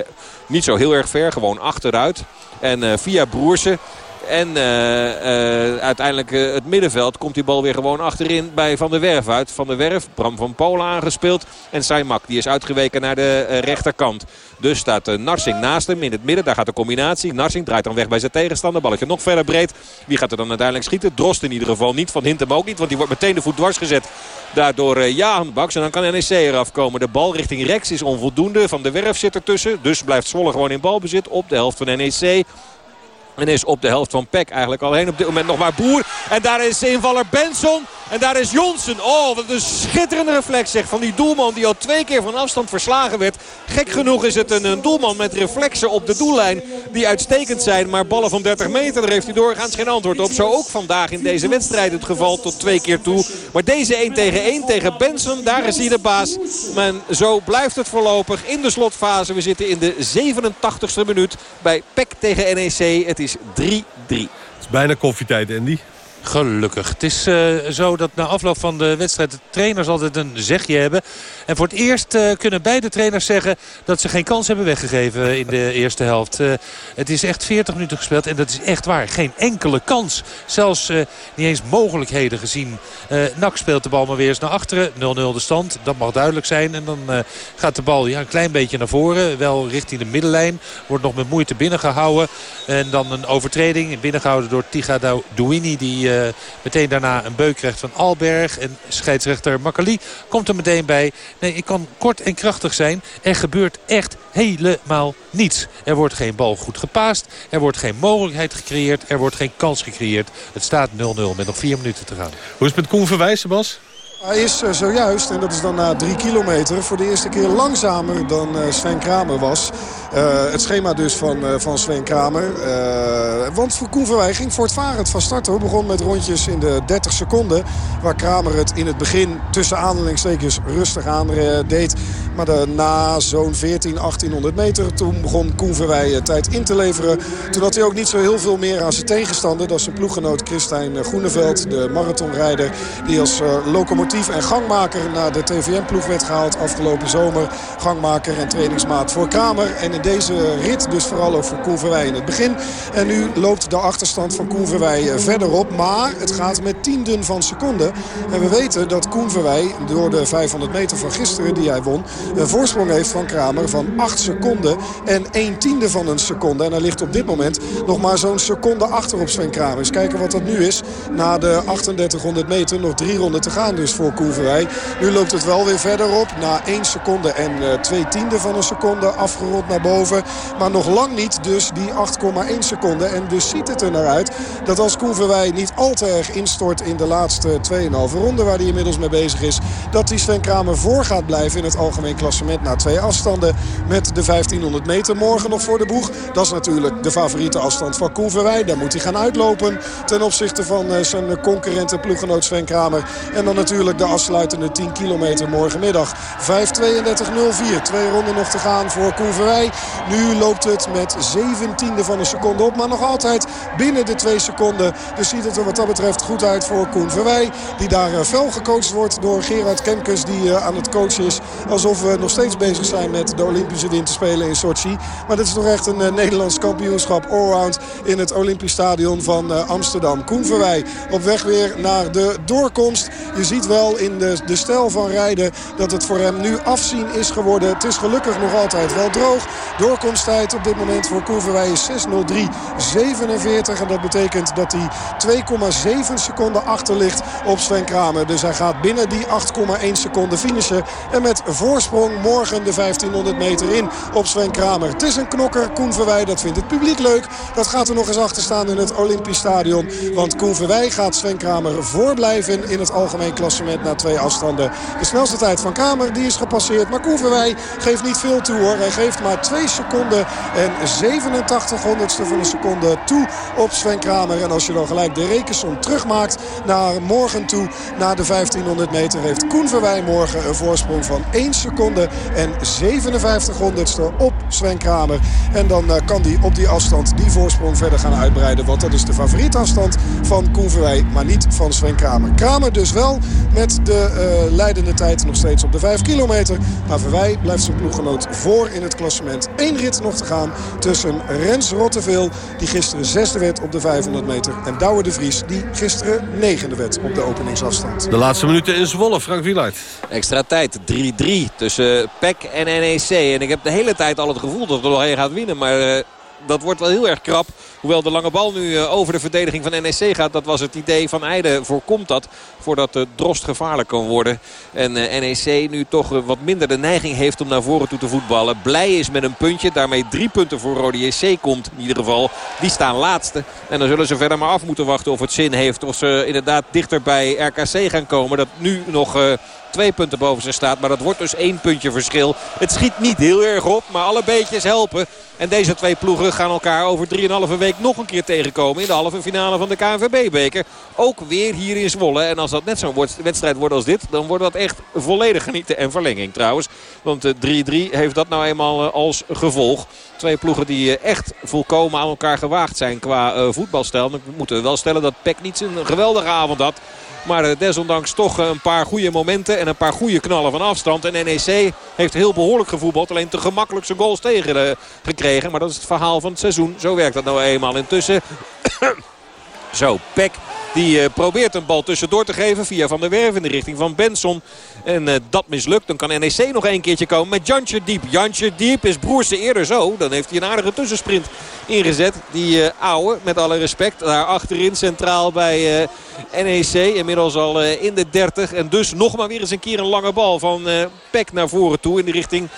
niet zo heel erg ver. Gewoon achteruit. En uh, via Broersen en uh, uh, uiteindelijk uh, het middenveld komt die bal weer gewoon achterin bij Van der Werf uit. Van der Werf, Bram van Polen aangespeeld. En Saimak die is uitgeweken naar de rechterkant. Dus staat Narsing naast hem in het midden. Daar gaat de combinatie. Narsing draait dan weg bij zijn tegenstander. Balletje nog verder breed. Wie gaat er dan uiteindelijk schieten? Drost in ieder geval niet. Van Hintem ook niet. Want die wordt meteen de voet dwars gezet. Daardoor Jaan Baks. En dan kan NEC eraf komen. De bal richting Rex is onvoldoende. Van der Werf zit ertussen. Dus blijft Zwolle gewoon in balbezit op de helft van NEC. En is op de helft van Peck eigenlijk alleen op dit moment nog maar Boer. En daar is invaller Benson. En daar is Jonsen. Oh, wat een schitterende reflex zeg, van die doelman die al twee keer van afstand verslagen werd. Gek genoeg is het een, een doelman met reflexen op de doellijn die uitstekend zijn. Maar ballen van 30 meter, daar heeft hij doorgaans geen antwoord op. Zo ook vandaag in deze wedstrijd het geval tot twee keer toe. Maar deze 1 tegen 1 tegen Benson, daar is hij de baas. En zo blijft het voorlopig in de slotfase. We zitten in de 87ste minuut bij Peck tegen NEC. Het is 3-3. Het is bijna koffietijd, Andy. Gelukkig. Het is uh, zo dat na afloop van de wedstrijd de trainers altijd een zegje hebben. En voor het eerst uh, kunnen beide trainers zeggen dat ze geen kans hebben weggegeven in de eerste helft. Uh, het is echt 40 minuten gespeeld en dat is echt waar. Geen enkele kans. Zelfs niet eens mogelijkheden gezien. Nak speelt de bal maar weer eens naar achteren. 0-0 de stand. Dat mag duidelijk zijn. En dan gaat de bal ja, een klein beetje naar voren. Wel richting de middenlijn. Wordt nog met moeite binnengehouden. En dan een overtreding. Binnengehouden door Tiga Douini die meteen daarna een beuk krijgt van Alberg. En scheidsrechter Makkali komt er meteen bij. Nee, ik kan kort en krachtig zijn. Er gebeurt echt helemaal niets. Er wordt geen bal goed gepaast. Er wordt geen mogelijkheid gecreëerd. Er wordt geen kans gecreëerd. Het staat 0-0 met nog vier minuten te gaan. Hoe is het met Koen Verwijs, Bas? Hij is uh, zojuist, en dat is dan na drie kilometer... voor de eerste keer langzamer dan uh, Sven Kramer was. Uh, het schema dus van, van Sven Kramer. want voor Koen Verwij ging voortvarend van start. Hoor. Begon met rondjes in de 30 seconden. Waar Kramer het in het begin tussen aanhalingstekens rustig aan deed. Maar na zo'n 14, 1800 meter... toen begon Koen Verwij tijd in te leveren. Toen had hij ook niet zo heel veel meer aan zijn tegenstander. Dat is zijn ploeggenoot Christijn Groeneveld, de marathonrijder... die als locomotief en gangmaker naar de TVM-ploeg werd gehaald afgelopen zomer. Gangmaker en trainingsmaat voor Kramer. En in deze rit dus vooral ook voor Koen Verwij in het begin. En nu loopt de achterstand van Koen Verwij verder op. Maar het gaat met tienden van seconden. En we weten dat Koen Verwij door de 500 meter van gisteren die hij won... een voorsprong heeft van Kramer van 8 seconden en 1 tiende van een seconde. En hij ligt op dit moment nog maar zo'n seconde achter op Sven Kramer. Eens kijken wat dat nu is. Na de 3800 meter nog drie ronden te gaan dus voor Koeverij. Nu loopt het wel weer verder op. Na 1 seconde en uh, 2 tiende van een seconde afgerond naar boven. Maar nog lang niet dus die 8,1 seconden. En dus ziet het er naar uit dat als Koen Verwij niet al te erg instort in de laatste 2,5 ronde waar hij inmiddels mee bezig is. Dat die Sven Kramer voor gaat blijven in het algemeen klassement na twee afstanden met de 1500 meter. Morgen nog voor de boeg. Dat is natuurlijk de favoriete afstand van Koen Verwij. Daar moet hij gaan uitlopen ten opzichte van eh, zijn concurrent en ploeggenoot Sven Kramer. En dan natuurlijk de afsluitende 10 kilometer morgenmiddag. 5.32.04. Twee ronden nog te gaan voor Koen Verwij. Nu loopt het met 17e van een seconde op. Maar nog altijd binnen de 2 seconden. Dus ziet het er wat dat betreft goed uit voor Koen Verwij. Die daar eh, fel gecoacht wordt door Gerard Kemkes. Die eh, aan het coachen is. Alsof we nog steeds bezig zijn met de Olympische Winterspelen in Sochi. Maar dit is toch echt een Nederlands kampioenschap allround in het Olympisch Stadion van Amsterdam. Koen Verwij op weg weer naar de doorkomst. Je ziet wel in de, de stijl van rijden dat het voor hem nu afzien is geworden. Het is gelukkig nog altijd wel droog. Doorkomsttijd op dit moment voor Koen Verwij is 6.03.47. En dat betekent dat hij 2,7 seconden achter ligt op Sven Kramer. Dus hij gaat binnen die 8,1 seconden finishen. En met voorsprong morgen de 1500 meter in op Sven Kramer. Het is een knokker. Koen Verwij, dat vindt het publiek leuk. Dat gaat er nog eens achter staan in het Olympisch Stadion. Want Koen Verwij gaat Sven Kramer voorblijven in het algemeen klassement na twee afstanden. De snelste tijd van Kramer die is gepasseerd. Maar Koen Verwij geeft niet veel toe hoor. Hij geeft maar 2 seconden en 87 honderdste van een seconde toe op Sven Kramer. En als je dan gelijk de rekensom naar morgen toe, naar de 1500 meter, heeft Koen Verwij morgen een voorsprong van 1 seconde en 57 honderdste op Sven Kramer. En dan eh, kan hij op die afstand die voorsprong verder gaan uitbreiden. Want dat is de favorietafstand van Koen Verwij, maar niet van Sven Kramer. Kramer dus wel met de uh, leidende tijd nog steeds op de 5 kilometer. Maar Verwij blijft zijn ploeggenoot voor in het klassement. Eén rit nog te gaan tussen Rens Rotteveel, die gisteren zesde werd op de 500 meter. En Douwe de Vries, die gisteren negende werd op de openingsafstand. De laatste minuten in Zwolle, Frank Wieluid. Extra tijd, 3-3 tussen PEC en NEC. En ik heb de hele tijd al het gevoel dat er nog één gaat winnen. Maar uh, dat wordt wel heel erg krap. Hoewel de lange bal nu eh, over de verdediging van NEC gaat. Dat was het idee van Eide. Voorkomt dat voordat de Drost gevaarlijk kan worden. En eh, NEC nu toch wat minder de neiging heeft om naar voren toe te voetballen. Blij is met een puntje. Daarmee drie punten voor Rode JC komt in ieder geval. Die staan laatste. En dan zullen ze verder maar af moeten wachten of het zin heeft. Of ze inderdaad dichter bij RKC gaan komen. Dat nu nog... Twee punten boven ze staat. Maar dat wordt dus één puntje verschil. Het schiet niet heel erg op, maar alle beetjes helpen. En deze twee ploegen gaan elkaar over 3,5 week nog een keer tegenkomen in de halve finale van de KNVB-beker. Ook weer hier in Zwolle. En als dat net zo'n wedstrijd wordt als dit, dan wordt dat echt volledig genieten. En verlenging trouwens. Want 3-3 heeft dat nou eenmaal eh, als gevolg. Twee ploegen die eh, echt volkomen aan elkaar gewaagd zijn qua voetbalstijl. Moeten we wel stellen dat Peck niet een geweldige avond had. Maar desondanks toch een paar goede momenten en een paar goede knallen van afstand. En NEC heeft heel behoorlijk gevoetbald. Alleen te gemakkelijk zijn goals tegen gekregen. Maar dat is het verhaal van het seizoen. Zo werkt dat nou eenmaal intussen. Zo, Peck die uh, probeert een bal tussendoor te geven via Van der Werf in de richting van Benson. En uh, dat mislukt. Dan kan NEC nog één keertje komen met Jantje Diep. Jantje Diep is broerse eerder zo. Dan heeft hij een aardige tussensprint ingezet. Die uh, ouwe, met alle respect, daar achterin centraal bij NEC. Inmiddels al in de 30. En dus nog maar weer eens een keer een lange bal van Peck naar voren toe in de richting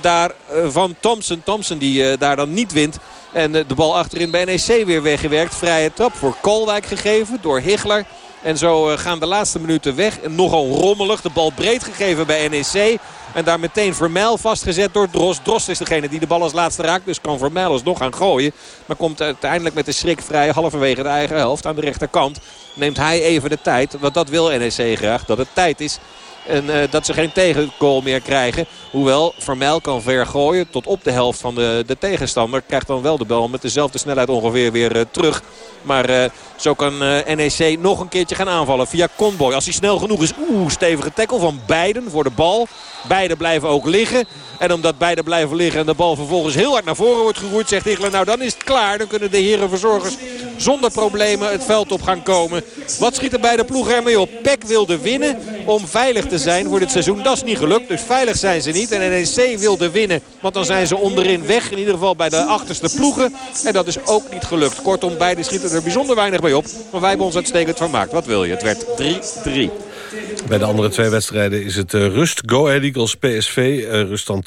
daar van Thompson. Thompson die daar dan niet wint. En de bal achterin bij NEC weer weggewerkt. Vrije trap voor Kolwijk gegeven door Higler. En zo eh, gaan de laatste minuten weg. Nogal rommelig. De bal breed gegeven bij NEC. En daar meteen Vermeil vastgezet door Drost. Drost is degene die de bal als laatste raakt. Dus kan Vermeil nog gaan gooien. Maar komt uiteindelijk met de schrik vrij halverwege de eigen helft aan de rechterkant. Neemt hij even de tijd. Want dat wil NEC graag. Dat het tijd is en uh, dat ze geen tegengoal meer krijgen. Hoewel Vermeil kan ver gooien tot op de helft van de, de tegenstander. Krijgt dan wel de bal met dezelfde snelheid ongeveer weer uh, terug. Maar uh, zo kan NEC nog een keertje gaan aanvallen via Conboy. Als hij snel genoeg is, oeh, stevige tackle van beiden voor de bal. Beiden blijven ook liggen. En omdat beiden blijven liggen en de bal vervolgens heel hard naar voren wordt geroerd, zegt Higgler, nou dan is het klaar. Dan kunnen de heren verzorgers zonder problemen het veld op gaan komen. Wat schiet er bij de ploeg ermee op? Peck wilde winnen om veilig te zijn voor dit seizoen. Dat is niet gelukt, dus veilig zijn ze niet. En NEC wilde winnen, want dan zijn ze onderin weg. In ieder geval bij de achterste ploegen. En dat is ook niet gelukt. Kortom, beide schieten er bijzonder weinig op. Maar wij hebben ons uitstekend vermaakt. Wat wil je? Het werd 3-3. Bij de andere twee wedstrijden is het uh, rust. Go Ahead Eagles PSV, uh, rust dan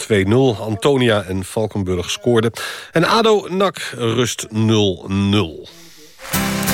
2-0. Antonia en Valkenburg scoorden. En ADO NAC rust 0-0.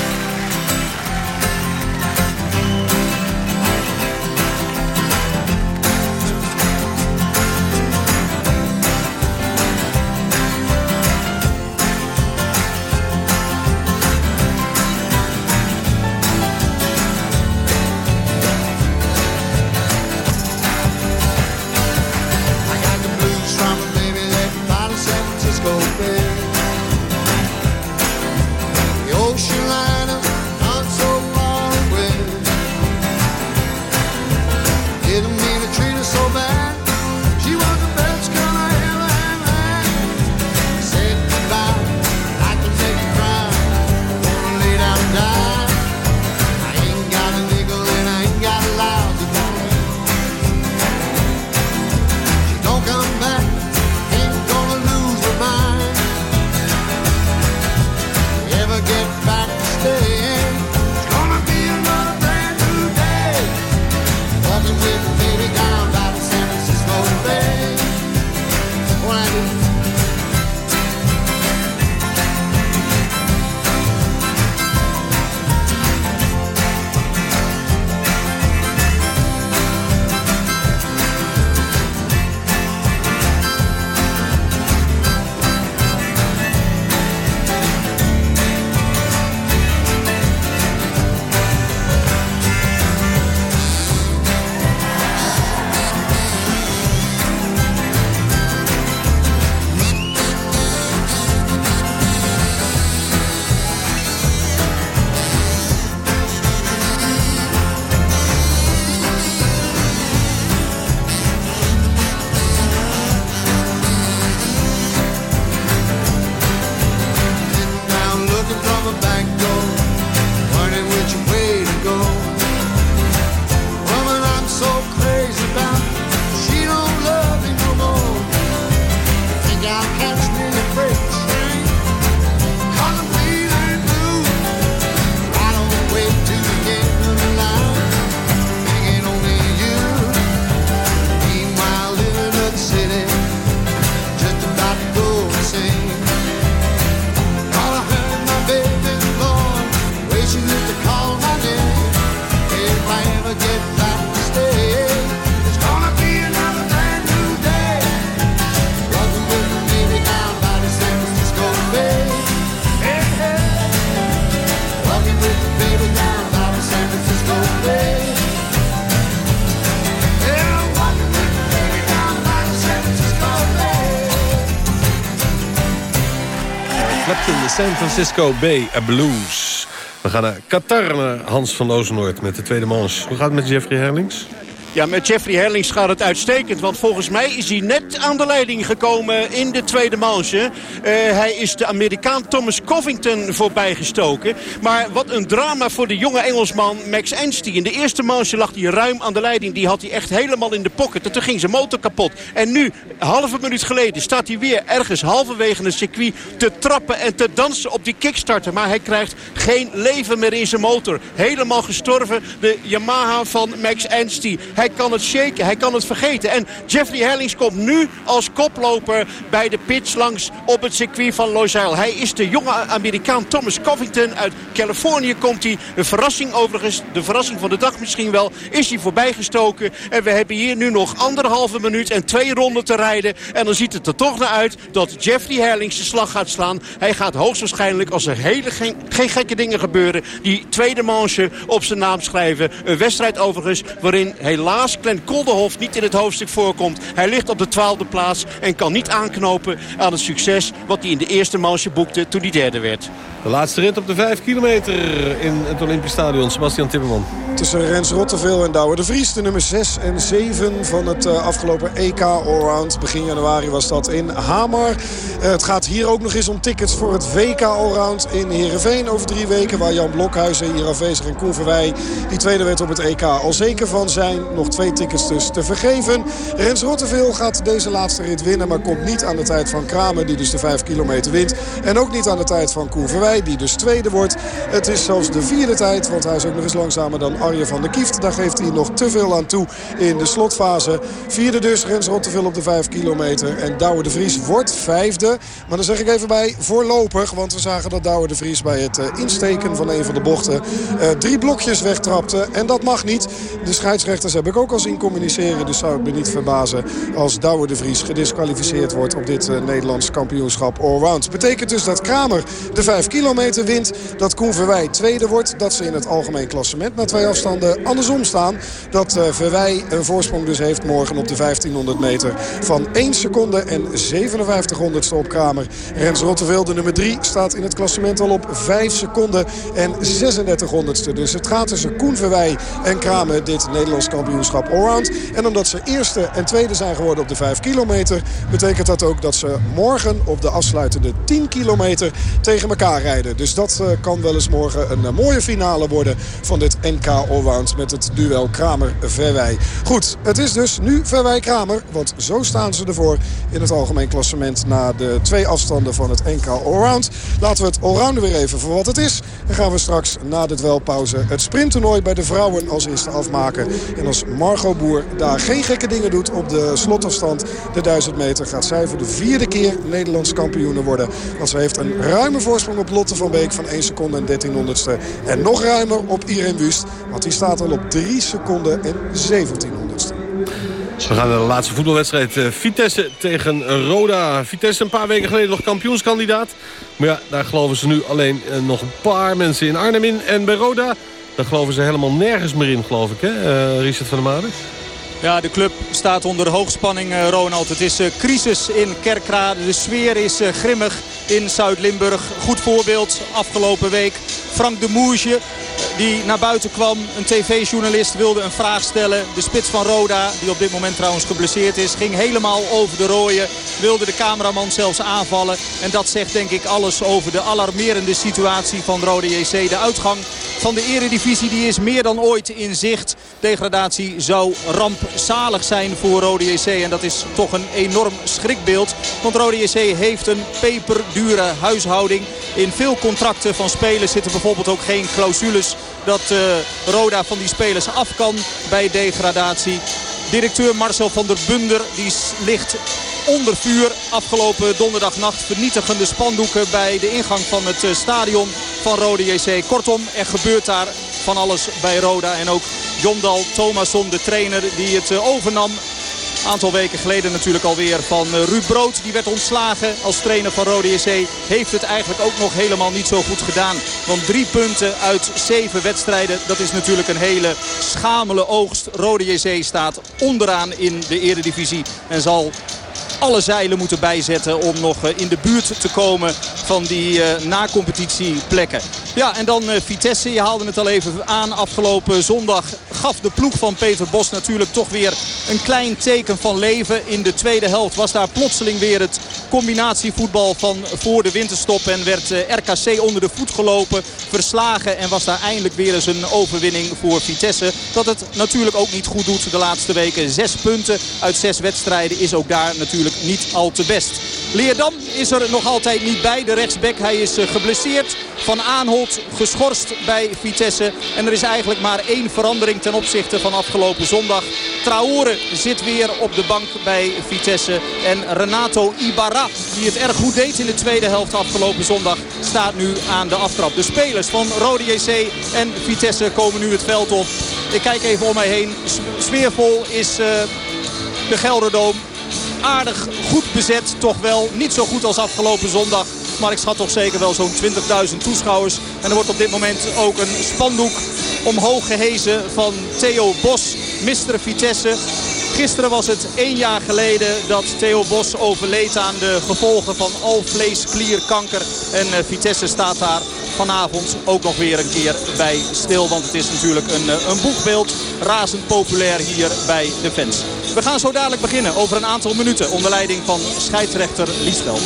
San Francisco Bay Blues. We gaan naar Qatar, Hans van Ozenoord met de tweede manche. Hoe gaat het met Jeffrey Herlings? Ja, met Jeffrey Herlings gaat het uitstekend. Want volgens mij is hij net aan de leiding gekomen in de tweede manche. Uh, hij is de Amerikaan Thomas Covington voorbijgestoken. Maar wat een drama voor de jonge Engelsman Max Anstey. In de eerste manche lag hij ruim aan de leiding. Die had hij echt helemaal in de pocket. En toen ging zijn motor kapot. En nu, halve minuut geleden, staat hij weer ergens halverwege een circuit te trappen en te dansen op die kickstarter. Maar hij krijgt geen leven meer in zijn motor. Helemaal gestorven, de Yamaha van Max Anstey. Hij kan het shaken, hij kan het vergeten. En Jeffrey Herlings komt nu als koploper bij de pits langs op het circuit van Losail. Hij is de jonge Amerikaan Thomas Covington. Uit Californië komt hij. Een verrassing overigens, de verrassing van de dag misschien wel, is hij voorbijgestoken. En we hebben hier nu nog anderhalve minuut en twee ronden te rijden. En dan ziet het er toch naar uit dat Jeffrey Herlings de slag gaat slaan. Hij gaat hoogstwaarschijnlijk, als er hele geen, geen gekke dingen gebeuren, die tweede manche op zijn naam schrijven. Een wedstrijd overigens waarin helaas helaas Glenn Kolderhof niet in het hoofdstuk voorkomt. Hij ligt op de twaalfde plaats en kan niet aanknopen aan het succes... wat hij in de eerste manche boekte toen hij derde werd. De laatste rit op de 5 kilometer in het Olympisch Stadion. Sebastian Timmerman. Tussen Rens Rotteveel en Douwe de Vries. De nummer 6 en 7 van het uh, afgelopen EK Allround. Begin januari was dat in Hamar. Uh, het gaat hier ook nog eens om tickets voor het WK Allround in Heerenveen over drie weken. Waar Jan Blokhuizen hier afwezig en Koen Verwij, die tweede werd op het EK, al zeker van zijn nog twee tickets dus te vergeven. Rens Rotteveel gaat deze laatste rit winnen. Maar komt niet aan de tijd van Kramer die dus de 5 kilometer wint. En ook niet aan de tijd van Koen Verwij die dus tweede wordt. Het is zelfs de vierde tijd. Want hij is ook nog eens langzamer dan Arjen van der Kieft. Daar geeft hij nog te veel aan toe in de slotfase. Vierde dus Rens Rotteveel op de 5 kilometer. En Douwe de Vries wordt vijfde. Maar dan zeg ik even bij voorlopig. Want we zagen dat Douwe de Vries bij het eh, insteken van een van de bochten... Uh, drie blokjes wegtrapte. En dat mag niet. De scheidsrechters heb ook al zien communiceren. Dus zou ik me niet verbazen als Douwe de Vries gedisqualificeerd wordt... op dit uh, Nederlands kampioenschap allround. Betekent dus dat Kramer de 5 kilometer wint. Dat Koen Verwij tweede wordt. Dat ze in het algemeen klassement na twee afstanden andersom staan. Dat uh, Verwij een voorsprong dus heeft morgen op de 1500 meter van 1 seconde en 57 honderdste op Kramer. Rens Rotteveel, de nummer 3, staat in het klassement al op 5 seconden en 36 honderdste. Dus het gaat tussen Koen Verwij en Kramer dit Nederlands kampioenschap allround. En omdat ze eerste en tweede zijn geworden op de 5 kilometer... betekent dat ook dat ze morgen op de afsluitende 10 kilometer tegen elkaar rijden. Dus dat uh, kan wel eens morgen een uh, mooie finale worden van dit NK Allround met het duel Kramer-Verwij. Goed, het is dus nu Verwij-Kramer, want zo staan ze ervoor in het algemeen klassement na de twee afstanden van het NK Allround. Laten we het allrounder weer even voor wat het is. Dan gaan we straks na de dwelpauze het sprinttoernooi bij de vrouwen als eerste afmaken. En als Margot Boer daar geen gekke dingen doet op de slotafstand, de 1000 meter, gaat zij voor de vierde keer Nederlands kampioene worden. Want ze heeft een ruime voorsprong op Lotte van Beek van 1 seconde en 13 honderdste. En nog ruimer op Irene Wust, want die staat al op 3 seconden en 17 honderdste. We gaan naar de laatste voetbalwedstrijd. Vitesse tegen Roda. Vitesse een paar weken geleden nog kampioenskandidaat. Maar ja, daar geloven ze nu alleen nog een paar mensen in Arnhem in. En bij Roda, daar geloven ze helemaal nergens meer in, geloof ik, hè, uh, Richard van der Maden? Ja, de club staat onder hoogspanning, uh, Ronald. Het is uh, crisis in Kerkrade. De sfeer is grimmig in Zuid-Limburg. Goed voorbeeld afgelopen week. Frank de Moesje, die naar buiten kwam. Een tv-journalist wilde een vraag stellen. De spits van Roda, die op dit moment trouwens geblesseerd is... ging helemaal over de rooien. Wilde de cameraman zelfs aanvallen. En dat zegt denk ik alles over de alarmerende situatie van Roda JC. De uitgang van de eredivisie die is meer dan ooit in zicht. Degradatie zou rampzalig zijn voor Rode JC. En dat is toch een enorm schrikbeeld. Want Rode JC heeft een peperdure huishouding. In veel contracten van spelers zitten bijvoorbeeld ook geen clausules... dat uh, Roda van die spelers af kan bij degradatie. Directeur Marcel van der Bunder die ligt onder vuur. Afgelopen donderdagnacht vernietigende spandoeken bij de ingang van het stadion van Rode JC. Kortom, er gebeurt daar van alles bij Roda. En ook Jondal Thomasson, de trainer die het overnam een aantal weken geleden natuurlijk alweer van Ruud Brood. Die werd ontslagen als trainer van Rode JC. Heeft het eigenlijk ook nog helemaal niet zo goed gedaan. Want drie punten uit zeven wedstrijden. Dat is natuurlijk een hele schamele oogst. Rode JC staat onderaan in de eredivisie. En zal alle zeilen moeten bijzetten om nog in de buurt te komen van die uh, na-competitieplekken. Ja, en dan uh, Vitesse. Je haalde het al even aan. Afgelopen zondag gaf de ploeg van Peter Bos natuurlijk toch weer een klein teken van leven. In de tweede helft was daar plotseling weer het combinatievoetbal van voor de winterstop. En werd RKC onder de voet gelopen, verslagen. En was daar eindelijk weer eens een overwinning voor Vitesse. Dat het natuurlijk ook niet goed doet de laatste weken. Zes punten uit zes wedstrijden is ook daar natuurlijk niet al te best. Leerdam is er nog altijd niet bij. De rechtsback, hij is uh, geblesseerd. Van Aanholt geschorst bij Vitesse. En er is eigenlijk maar één verandering ten opzichte van afgelopen zondag. Traore zit weer op de bank bij Vitesse. En Renato Ibarra, die het erg goed deed in de tweede helft afgelopen zondag, staat nu aan de aftrap. De spelers van Rode JC en Vitesse komen nu het veld op. Ik kijk even om mij heen. Sfeervol is uh, de Gelderdoom aardig goed bezet. Toch wel niet zo goed als afgelopen zondag. Maar ik schat toch zeker wel zo'n 20.000 toeschouwers. En er wordt op dit moment ook een spandoek omhoog gehezen van Theo Bos, Mr. Vitesse. Gisteren was het één jaar geleden dat Theo Bos overleed aan de gevolgen van alvleesklierkanker. En uh, Vitesse staat daar vanavond ook nog weer een keer bij stil. Want het is natuurlijk een, een boegbeeld. Razend populair hier bij de fans. We gaan zo dadelijk beginnen over een aantal minuten onder leiding van scheidsrechter Liesveld.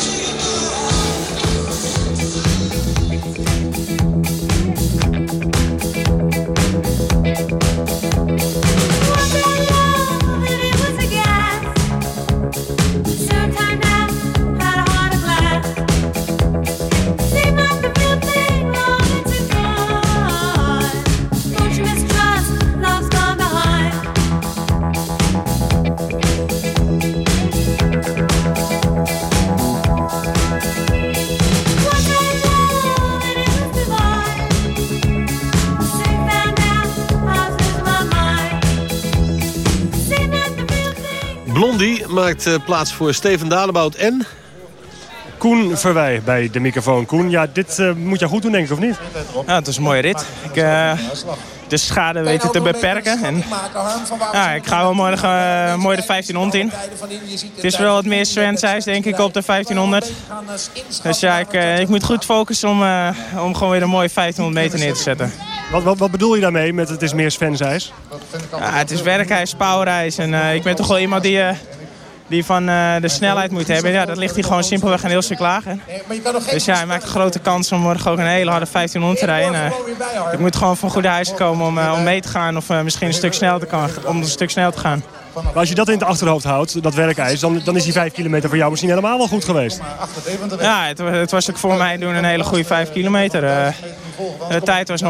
Maakt eh, plaats voor Steven Dalebout en... Koen Verwij bij de microfoon. Koen, ja, dit uh, moet je goed doen, denk ik, of niet? Ja, het is een mooie rit. Ik, uh, de schade weten te beperken. En, ja, ik ga wel morgen uh, mooi de 1500 in. Het is wel wat meer Sven denk ik, op de 1500. Dus ja, ik, ik moet goed focussen om, om gewoon weer een mooie 1500 meter neer te zetten. Wat, wat, wat bedoel je daarmee met het is meer Sven Ja, het is werkijs, powerijs. En ik ben toch wel iemand die die van uh, de snelheid moet hebben. Ja, dat ligt hier gewoon simpelweg een heel stuk lager. Dus ja, hij maakt een grote kans om morgen ook een hele harde 1500 te rijden. Uh, ik moet gewoon van goede huis komen om, uh, om mee te gaan of misschien een stuk snel te, kan, om een stuk snel te gaan. Maar als je dat in het achterhoofd houdt, dat werkijs, dan, dan is die 5 kilometer voor jou misschien helemaal wel goed geweest. Ja, het, het was ook voor mij doen een hele goede 5 kilometer. de tijd was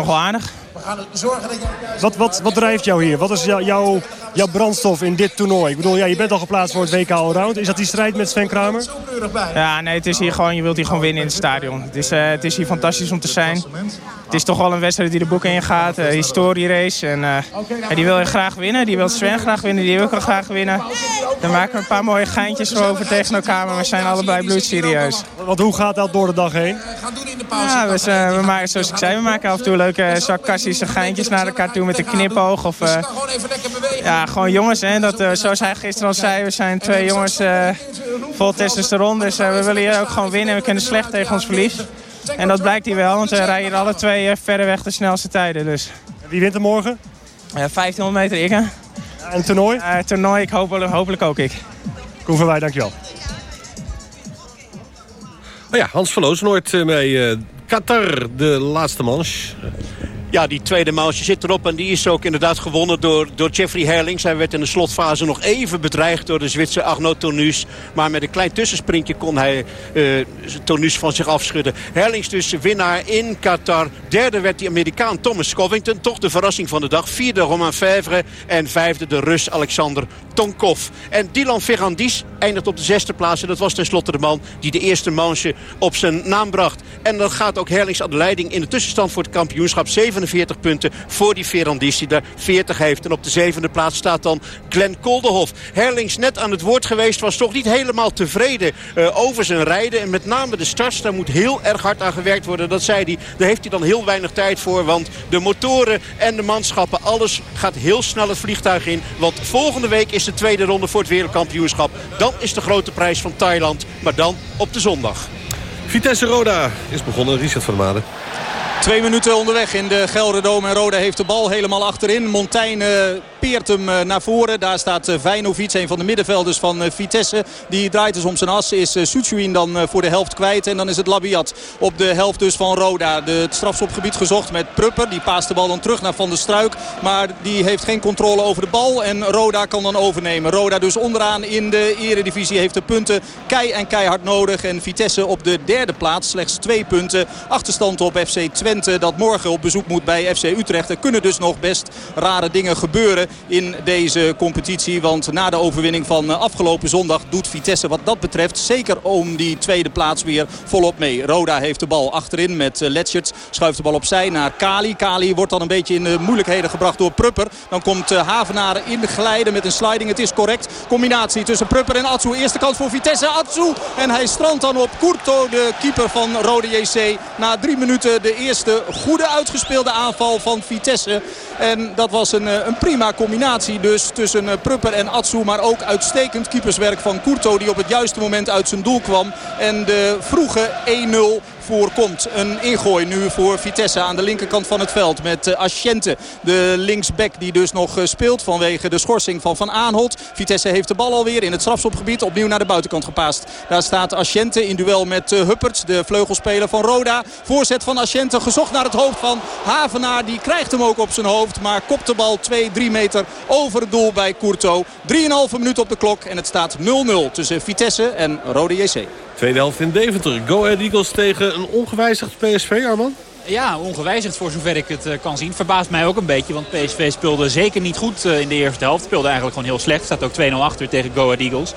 nog wel aardig. Wat, wat, wat drijft jou hier? Wat is jou, jouw, jouw brandstof in dit toernooi? Ik bedoel, ja, je bent al geplaatst voor het WK Allround. Is dat die strijd met Sven Kramer? Ja, nee, het is hier gewoon, je wilt hier gewoon winnen in het stadion. Het is, uh, het is hier fantastisch om te zijn. Het is toch wel een wedstrijd die de boeken in gaat. Een historierace. En, uh, ja, die wil je graag winnen. Die wil Sven graag winnen. Die wil ik ook graag winnen. Daar maken we een paar mooie geintjes over tegen elkaar. Maar we zijn allebei bloedserieus. Want hoe gaat dat door de dag heen? Ja, we, we maken, zoals ik zei, we maken af en toe leuke sarcastische geintjes naar elkaar toe met een knipoog. Of, uh, ja, gewoon jongens. Hè, dat, uh, zoals hij gisteren al zei, we zijn twee jongens uh, vol testosteron. Dus we willen hier ook gewoon winnen. We kunnen slecht tegen ons verlies. En dat blijkt hier wel, want we rijden alle twee verreweg de snelste tijden. Dus. Wie wint er morgen? 1500 meter ik. Hè. En toernooi? toernooi, ik hoop, hopelijk ook ik. Koen van Wij, dankjewel. Oh ja, Hans van Noord bij Qatar, de laatste manche. Ja, die tweede manche zit erop en die is ook inderdaad gewonnen door, door Jeffrey Herlings. Hij werd in de slotfase nog even bedreigd door de Zwitser Arnaud Tonus. Maar met een klein tussensprintje kon hij uh, Tonus van zich afschudden. Herlings dus winnaar in Qatar. Derde werd die Amerikaan Thomas Covington. Toch de verrassing van de dag. Vierde Romain Favre. En vijfde de Rus Alexander Tonkov. En Dylan Ferrandis eindigt op de zesde plaats. En dat was tenslotte de man die de eerste manche op zijn naam bracht. En dan gaat ook Herlings aan de leiding in de tussenstand voor het kampioenschap. 47 punten voor die Ferrandis die daar 40 heeft. En op de zevende plaats staat dan Glenn Kolderhof. Herlings net aan het woord geweest. Was toch niet helemaal tevreden uh, over zijn rijden. En met name de starts. Daar moet heel erg hard aan gewerkt worden. Dat zei hij. Daar heeft hij dan heel weinig tijd voor. Want de motoren en de manschappen. Alles gaat heel snel het vliegtuig in. Want volgende week is de tweede ronde voor het wereldkampioenschap. Dan is de grote prijs van Thailand. Maar dan op de zondag. Vitesse Roda is begonnen. Richard van der. Twee minuten onderweg in de Gelderdoom. En Roda heeft de bal helemaal achterin. Montaigne peert hem eh, naar voren. Daar staat Vijnovic, een van de middenvelders van eh, Vitesse. Die draait dus om zijn as. Is eh, Suchuin dan voor de helft kwijt. En dan is het Labiat op de helft dus van Roda. De, het strafschopgebied gezocht met Prupper. Die paast de bal dan terug naar Van der Struik. Maar die heeft geen controle over de bal. En Roda kan dan overnemen. Roda dus onderaan in de eredivisie heeft de punten kei en keihard nodig. En Vitesse op de derde plaats. Slechts twee punten. Achterstand op FC Twente dat morgen op bezoek moet bij FC Utrecht. Er kunnen dus nog best rare dingen gebeuren in deze competitie. Want na de overwinning van eh, afgelopen zondag doet Vitesse wat dat betreft zeker om die tweede plaats weer volop mee. Roda heeft de bal achterin met eh, Letchert. Schuift de bal opzij naar Kali. Kali wordt dan een beetje in de moeilijkheden gebracht door Prupper. Dan komt eh, Havenaar in de glijden met een sliding. Het is correct. Combinatie tussen Prupper en Atsu. Eerste kant voor Vitesse. Atsu. En hij strandt dan op Kurto, de keeper van Rode JC. Na drie minuten de eerste goede uitgespeelde aanval van Vitesse. En dat was een, een prima combinatie dus tussen eh, Prupper en Atsu. Maar ook uitstekend keeperswerk van Kurto die op het juiste moment uit zijn doel kwam. En de vroege 1-0 voorkomt. Een ingooi nu voor Vitesse aan de linkerkant van het veld. Met uh, Asciente, de linksback die dus nog uh, speelt vanwege de schorsing van Van Aanholt. Vitesse heeft de bal alweer in het strafschopgebied opnieuw naar de buitenkant gepast. Daar staat Asciente in duel met uh, Hupperts, de vleugelspeler van Roda. Voorzet van Asciente gezocht naar het hoofd van Havenaar. Die krijgt hem ook op zijn hoofd, maar kopt de bal 2-3 meter over het doel bij Courto. 3,5 minuut op de klok en het staat 0-0 tussen Vitesse en Rode JC. Tweede helft in Deventer. Go Ahead Eagles tegen een ongewijzigd PSV, Arman? Ja, ongewijzigd voor zover ik het uh, kan zien. Verbaast mij ook een beetje, want PSV speelde zeker niet goed uh, in de eerste helft. Speelde eigenlijk gewoon heel slecht. Staat ook 2-0 achter tegen Go Ahead Eagles.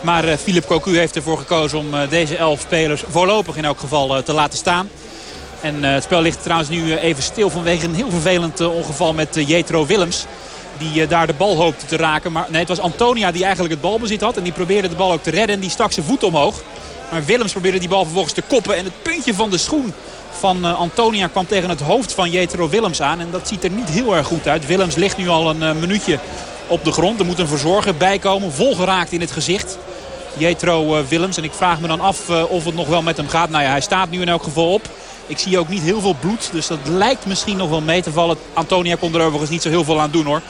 Maar uh, Philip Cocu heeft ervoor gekozen om deze elf spelers voorlopig in elk geval te laten staan. En het spel ligt trouwens nu even stil vanwege een heel vervelend ongeval met Jetro Willems die daar de bal hoopte te raken. Maar nee, het was Antonia die eigenlijk het balbezit had. En die probeerde de bal ook te redden. En die stak zijn voet omhoog. Maar Willems probeerde die bal vervolgens te koppen. En het puntje van de schoen van Antonia kwam tegen het hoofd van Jetro Willems aan. En dat ziet er niet heel erg goed uit. Willems ligt nu al een minuutje op de grond. Er moet een verzorger bijkomen. Volgeraakt in het gezicht. Jetro Willems. En ik vraag me dan af of het nog wel met hem gaat. Nou ja, hij staat nu in elk geval op. Ik zie ook niet heel veel bloed. Dus dat lijkt misschien nog wel mee te vallen. Antonia kon er overigens niet zo heel veel aan doen hoor.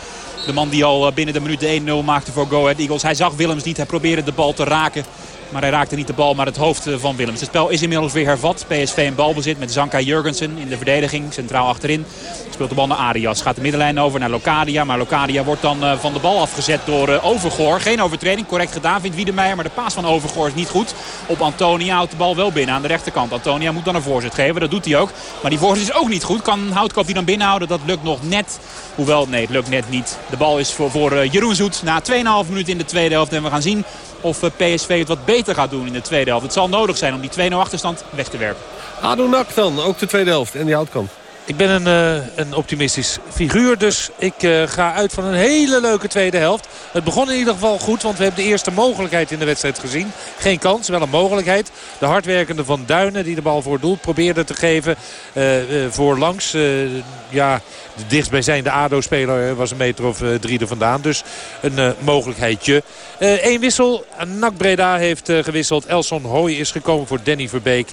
De man die al binnen de minuut de 1-0 maakte voor Go Ahead Eagles. Hij zag Willems niet. Hij probeerde de bal te raken. Maar hij raakte niet de bal, maar het hoofd van Willems. Het spel is inmiddels weer hervat. PSV in balbezit met Zanka Jurgensen in de verdediging. Centraal achterin. Speelt de bal naar Arias. Gaat de middenlijn over naar Locadia. Maar Locadia wordt dan van de bal afgezet door Overgoor. Geen overtreding. Correct gedaan vindt Wiedemeijer. Maar de paas van Overgoor is niet goed. Op Antonia houdt de bal wel binnen aan de rechterkant. Antonia moet dan een voorzet geven. Dat doet hij ook. Maar die voorzet is ook niet goed. Kan Houtkoop die dan binnenhouden? Dat lukt nog net. Hoewel, nee, het lukt net niet. De bal is voor, voor Jeroen Zoet. Na 2,5 minuten in de tweede helft. En we gaan zien of PSV het wat beter gaat doen in de tweede helft. Het zal nodig zijn om die 2-0 achterstand weg te werpen. Ado Nak dan, ook de tweede helft. En die Houtkamp. Ik ben een, uh, een optimistisch figuur, dus ik uh, ga uit van een hele leuke tweede helft. Het begon in ieder geval goed, want we hebben de eerste mogelijkheid in de wedstrijd gezien. Geen kans, wel een mogelijkheid. De hardwerkende Van Duinen die de bal voor het doel probeerde te geven uh, voorlangs. ja, de dichtstbijzijnde ADO-speler was een meter of drie er vandaan. Dus een mogelijkheidje. Eén wissel. Nak Breda heeft gewisseld. Elson Hooy is gekomen voor Danny Verbeek.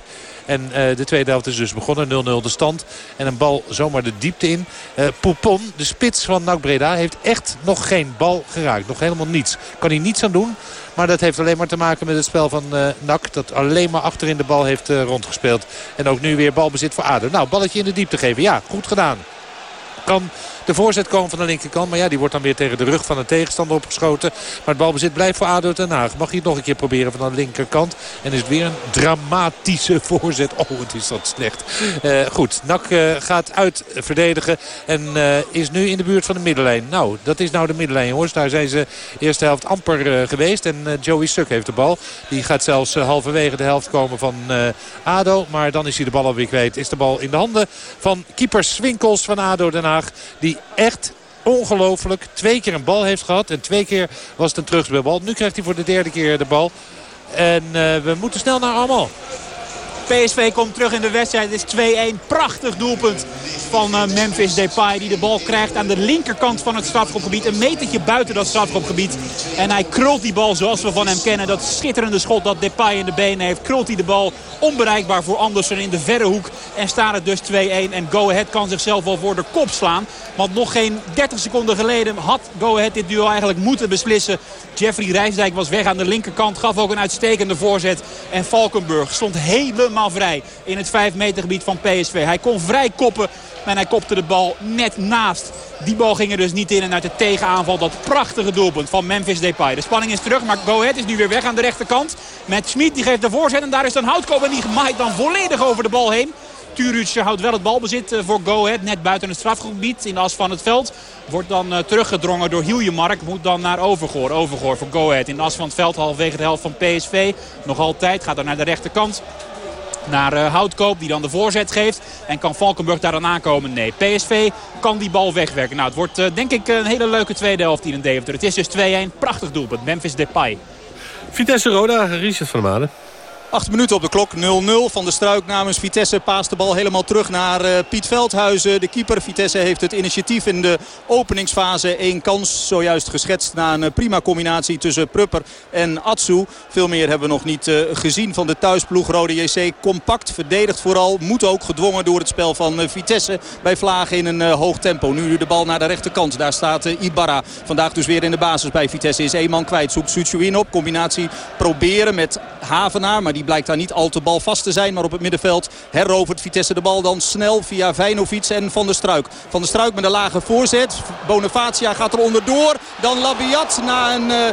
En uh, de tweede helft is dus begonnen. 0-0 de stand. En een bal zomaar de diepte in. Uh, Poupon, de spits van NAC Breda, heeft echt nog geen bal geraakt. Nog helemaal niets. Kan hij niets aan doen. Maar dat heeft alleen maar te maken met het spel van uh, NAC. Dat alleen maar achterin de bal heeft rondgespeeld. En ook nu weer balbezit voor Ader. Nou, balletje in de diepte geven. Ja, goed gedaan. Kan de voorzet komen van de linkerkant. Maar ja, die wordt dan weer tegen de rug van de tegenstander opgeschoten. Maar het balbezit blijft voor ADO Den Haag. Mag hij het nog een keer proberen van de linkerkant. En is het weer een dramatische voorzet. Oh, wat is dat slecht. Uh, goed, Nak uh, gaat uit verdedigen. En uh, is nu in de buurt van de middenlijn. Nou, dat is nou de middenlijn jongens. Daar zijn ze eerste helft amper geweest. En Joey Suk heeft de bal. Die gaat zelfs halverwege de helft komen van ADO. Maar dan is hij de bal alweer kwijt. Is de bal in de handen van keeper Swinkels van ADO Den Haag. Die echt ongelooflijk twee keer een bal heeft gehad. En twee keer was het een terugspeelbal. Nu krijgt hij voor de derde keer de bal. En uh, we moeten snel naar allemaal. PSV komt terug in de wedstrijd. Het is 2-1. Prachtig doelpunt van uh, Memphis Depay. Die de bal krijgt aan de linkerkant van het strafschopgebied. Een metertje buiten dat strafschopgebied. En hij krult die bal zoals we van hem kennen. Dat schitterende schot dat Depay in de benen heeft. Krult hij de bal onbereikbaar voor Andersen in de verre hoek. En staat het dus 2-1. En Go Ahead kan zichzelf wel voor de kop slaan. Want nog geen 30 seconden geleden had Go Ahead dit duel eigenlijk moeten beslissen. Jeffrey Rijsdijk was weg aan de linkerkant. Gaf ook een uitstekende voorzet. En Valkenburg stond helemaal vrij in het 5 meter gebied van PSV. Hij kon vrij koppen. En hij kopte de bal net naast. Die bal ging er dus niet in. En uit de tegenaanval dat prachtige doelpunt van Memphis Depay. De spanning is terug, maar Go Ahead is nu weer weg aan de rechterkant. Met Schmid, die geeft de voorzet. En daar is dan Houtkoop en die maait dan volledig over de bal heen. Turuc houdt wel het balbezit voor Go Ahead. Net buiten het strafgebied in de as van het veld. Wordt dan teruggedrongen door Hiljemark. Moet dan naar Overgoor. Overgoor voor Go Ahead in de as van het veld. Halverwege de helft van PSV. Nog altijd. Gaat dan naar de rechterkant naar uh, Houtkoop die dan de voorzet geeft. En kan Valkenburg daar dan aankomen? Nee. PSV kan die bal wegwerken. Nou, het wordt uh, denk ik een hele leuke tweede helft hier in Deventer. Het is dus 2-1. Prachtig doelpunt. Memphis Depay. Vitesse Roda, Richard van der Maden. 8 minuten op de klok, 0-0 van de Struik namens Vitesse. Paast de bal helemaal terug naar uh, Piet Veldhuizen. De keeper Vitesse heeft het initiatief in de openingsfase. Eén kans zojuist geschetst na een prima combinatie tussen Prupper en Atsu. Veel meer hebben we nog niet uh, gezien van de thuisploeg. Rode JC compact, verdedigt vooral. Moet ook gedwongen door het spel van Vitesse bij Vlagen in een hoog tempo. Nu de bal naar de rechterkant. Daar staat Ibarra. Vandaag dus weer in de basis bij Vitesse. Is één man kwijt. Zoekt Suchuin op. Combinatie proberen met Havenaar. Maar die blijkt daar niet al te balvast te zijn. Maar op het middenveld herovert Vitesse de bal dan snel via Vijnovic en Van der Struik. Van der Struik met een lage voorzet. Bonifacia gaat er onderdoor. Dan Labiat na een... Uh,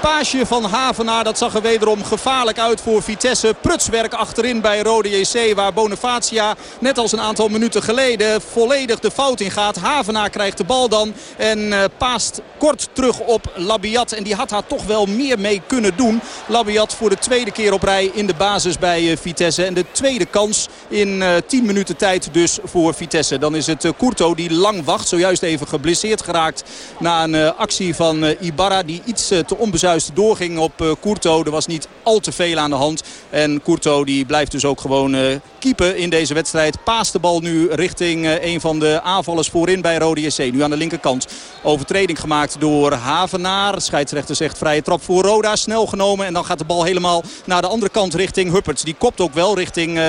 Paasje van Havenaar, dat zag er wederom gevaarlijk uit voor Vitesse. Prutswerk achterin bij Rode JC waar Bonifacia net als een aantal minuten geleden volledig de fout in gaat. Havenaar krijgt de bal dan en uh, paast kort terug op Labiat. En die had daar toch wel meer mee kunnen doen. Labiat voor de tweede keer op rij in de basis bij uh, Vitesse. En de tweede kans in uh, 10 minuten tijd dus voor Vitesse. Dan is het Courto die lang wacht. Zojuist even geblesseerd geraakt na een actie van Ibarra. Die iets te onbezuist doorging op Courto. Er was niet al te veel aan de hand. En Courto die blijft dus ook gewoon uh, keepen in deze wedstrijd. Paast de bal nu richting uh, een van de aanvallers voorin bij Rode JC. Nu aan de linkerkant. Overtreding gemaakt door Havenaar. Scheidsrechter zegt vrije trap voor Roda. Snel genomen. En dan gaat de bal helemaal naar de andere kant richting Hupperts. Die kopt ook wel richting...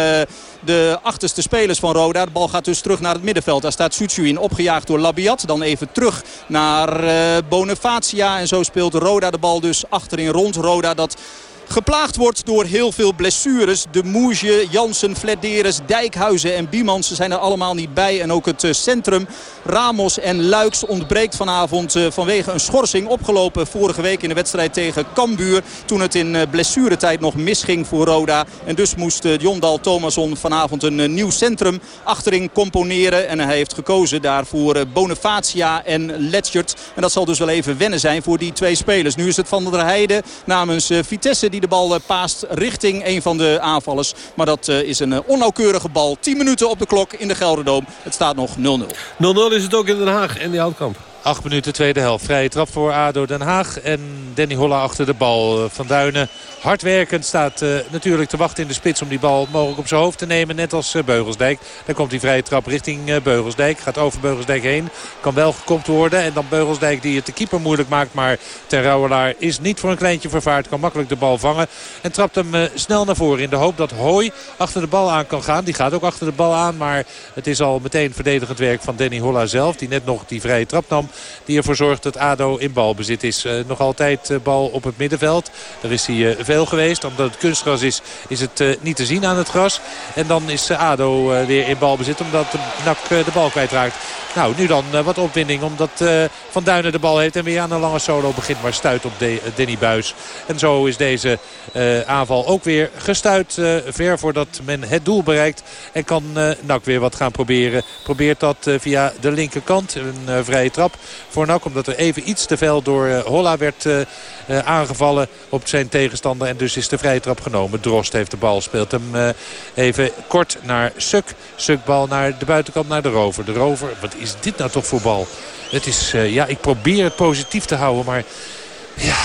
de achterste spelers van Roda. De bal gaat dus terug naar het middenveld. Daar staat Suchuin opgejaagd door Labiat. Dan even terug naar uh, Bonifacia. En zo speelt Roda de bal dus achterin rond. Roda dat geplaagd wordt door heel veel blessures. De Moesje, Jansen, Flederes, Dijkhuizen en Biemans ze zijn er allemaal niet bij. En ook het centrum, Ramos en Luiks ontbreekt vanavond vanwege een schorsing opgelopen vorige week in de wedstrijd tegen Cambuur. Toen het in blessuretijd nog misging voor Roda. En dus moest Jondal Thomasson vanavond een nieuw centrum achterin componeren. En hij heeft gekozen daarvoor Bonifacia en Letchert. En dat zal dus wel even wennen zijn voor die twee spelers. Nu is het Van der Heijden namens Vitesse die de bal paast richting een van de aanvallers. Maar dat is een onnauwkeurige bal. 10 minuten op de klok in de Gelderdoom. Het staat nog 0-0. 0-0 is het ook in Den Haag en die Houtkamp. 8 minuten tweede helft. Vrije trap voor ADO Den Haag. En Danny Holla achter de bal. Van Duinen hardwerkend staat uh, natuurlijk te wachten in de spits... om die bal mogelijk op zijn hoofd te nemen. Net als uh, Beugelsdijk. Dan komt die vrije trap richting Beugelsdijk. Gaat over Beugelsdijk heen. Kan wel gekopt worden. En dan Beugelsdijk die het de keeper moeilijk maakt. Maar Ten Rouwelaar is niet voor een kleintje vervaard. Kan makkelijk de bal vangen. En trapt hem snel naar voren. In de hoop dat Hooi achter de bal aan kan gaan. Die gaat ook achter de bal aan. Maar het is al meteen verdedigend werk van Danny Holla zelf. Die net nog die vrije trap nam. Die ervoor zorgt dat ADO in balbezit is. nog altijd bal op het middenveld. Daar is hij veel geweest. Omdat het kunstgras is, is het niet te zien aan het gras. En dan is ADO weer in balbezit omdat NAC de bal kwijtraakt. Nou, nu dan wat opwinding omdat Van Duinen de bal heeft en weer aan een lange solo begint. Maar stuit op de, Danny Buis. En zo is deze aanval ook weer gestuit. ver voordat men het doel bereikt. En kan NAC weer wat gaan proberen. Probeert dat via de linkerkant. Een vrije trap voor NAC. Omdat er even iets te veel door Holla werd aangevallen op zijn tegenstander. En dus is de vrije trap genomen. Drost heeft de bal. Speelt hem even kort naar Suk. Suk bal naar de buitenkant naar de rover. De rover, wat is dit nou toch voor bal? Het is, ja, ik probeer het positief te houden. Maar ja,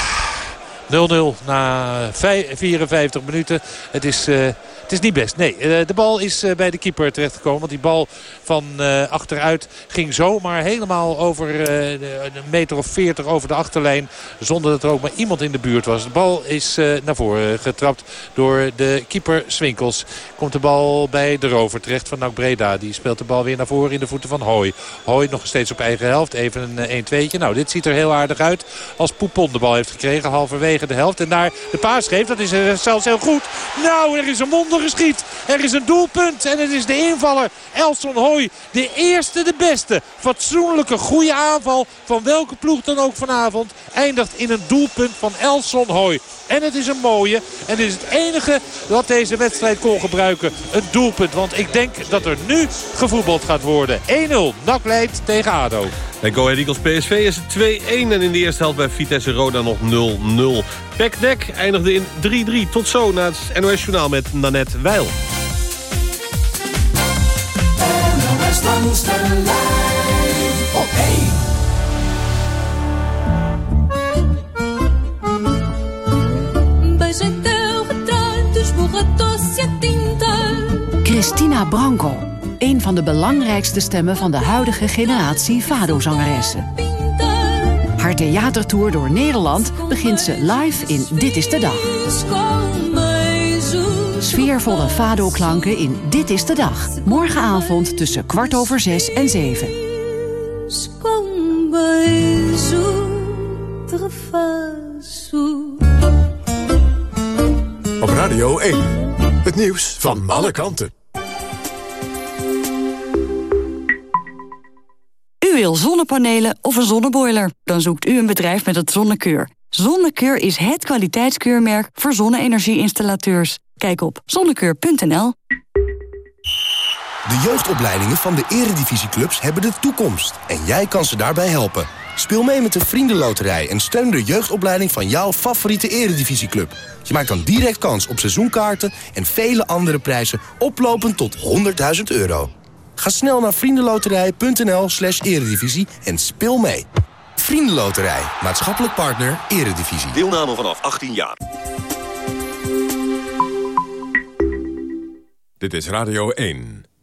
0-0 na 54 minuten. Het is... het is niet best. Nee, de bal is bij de keeper terechtgekomen. Want die bal van uh, achteruit ging zomaar helemaal over een meter of veertig over de achterlijn. Zonder dat er ook maar iemand in de buurt was. De bal is naar voren getrapt door de keeper Swinkels. Komt de bal bij de rover terecht van Nak Breda. Die speelt de bal weer naar voren in de voeten van Hooi. Hooi nog steeds op eigen helft. Even een 1-2'tje. Nou, dit ziet er heel aardig uit. Als Poupon de bal heeft gekregen halverwege de helft. En daar de paas geeft. Dat is zelfs heel goed. Nou, er is een wonder Er is een doelpunt. En het is de invaller Elson Hooi de eerste, de beste. Fatsoenlijke, goede aanval van welke ploeg dan ook vanavond. Eindigt in een doelpunt van Elson Hoy. En het is een mooie. En dit is het enige wat deze wedstrijd kon gebruiken. Een doelpunt. Want ik denk dat er nu gevoetbald gaat worden. 1-0. NAC leidt tegen ADO. Bij Go Ahead Eagles PSV is het 2-1. En in de eerste helft bij Vitesse Roda nog 0-0. Pek Nek eindigde in 3-3. Tot zo na het NOS Journaal met Nanette Weil. langs de lijn op 1. Bij zijn tel getrouwd, dus. Christina Branco, een van de belangrijkste stemmen van de huidige generatie Fado-zangeressen. Haar theatertour door Nederland begint ze live in Dit is de Dag. Sfeervolle fado-klanken in Dit is de Dag. Morgenavond tussen kwart over zes en zeven. Op Radio 1. Het nieuws van alle kanten. Wil zonnepanelen of een zonneboiler? Dan zoekt u een bedrijf met het Zonnekeur. Zonnekeur is het kwaliteitskeurmerk voor zonne-energie-installateurs. Kijk op zonnekeur.nl. De jeugdopleidingen van de eredivisieclubs hebben de toekomst. En jij kan ze daarbij helpen. Speel mee met de Vriendenloterij en steun de jeugdopleiding van jouw favoriete eredivisieclub. Je maakt dan direct kans op seizoenkaarten en vele andere prijzen oplopend tot 100.000 euro. Ga snel naar vriendenloterij.nl slash eredivisie en speel mee. Vriendenloterij, maatschappelijk partner, eredivisie. Deelname vanaf 18 jaar. Dit is Radio 1.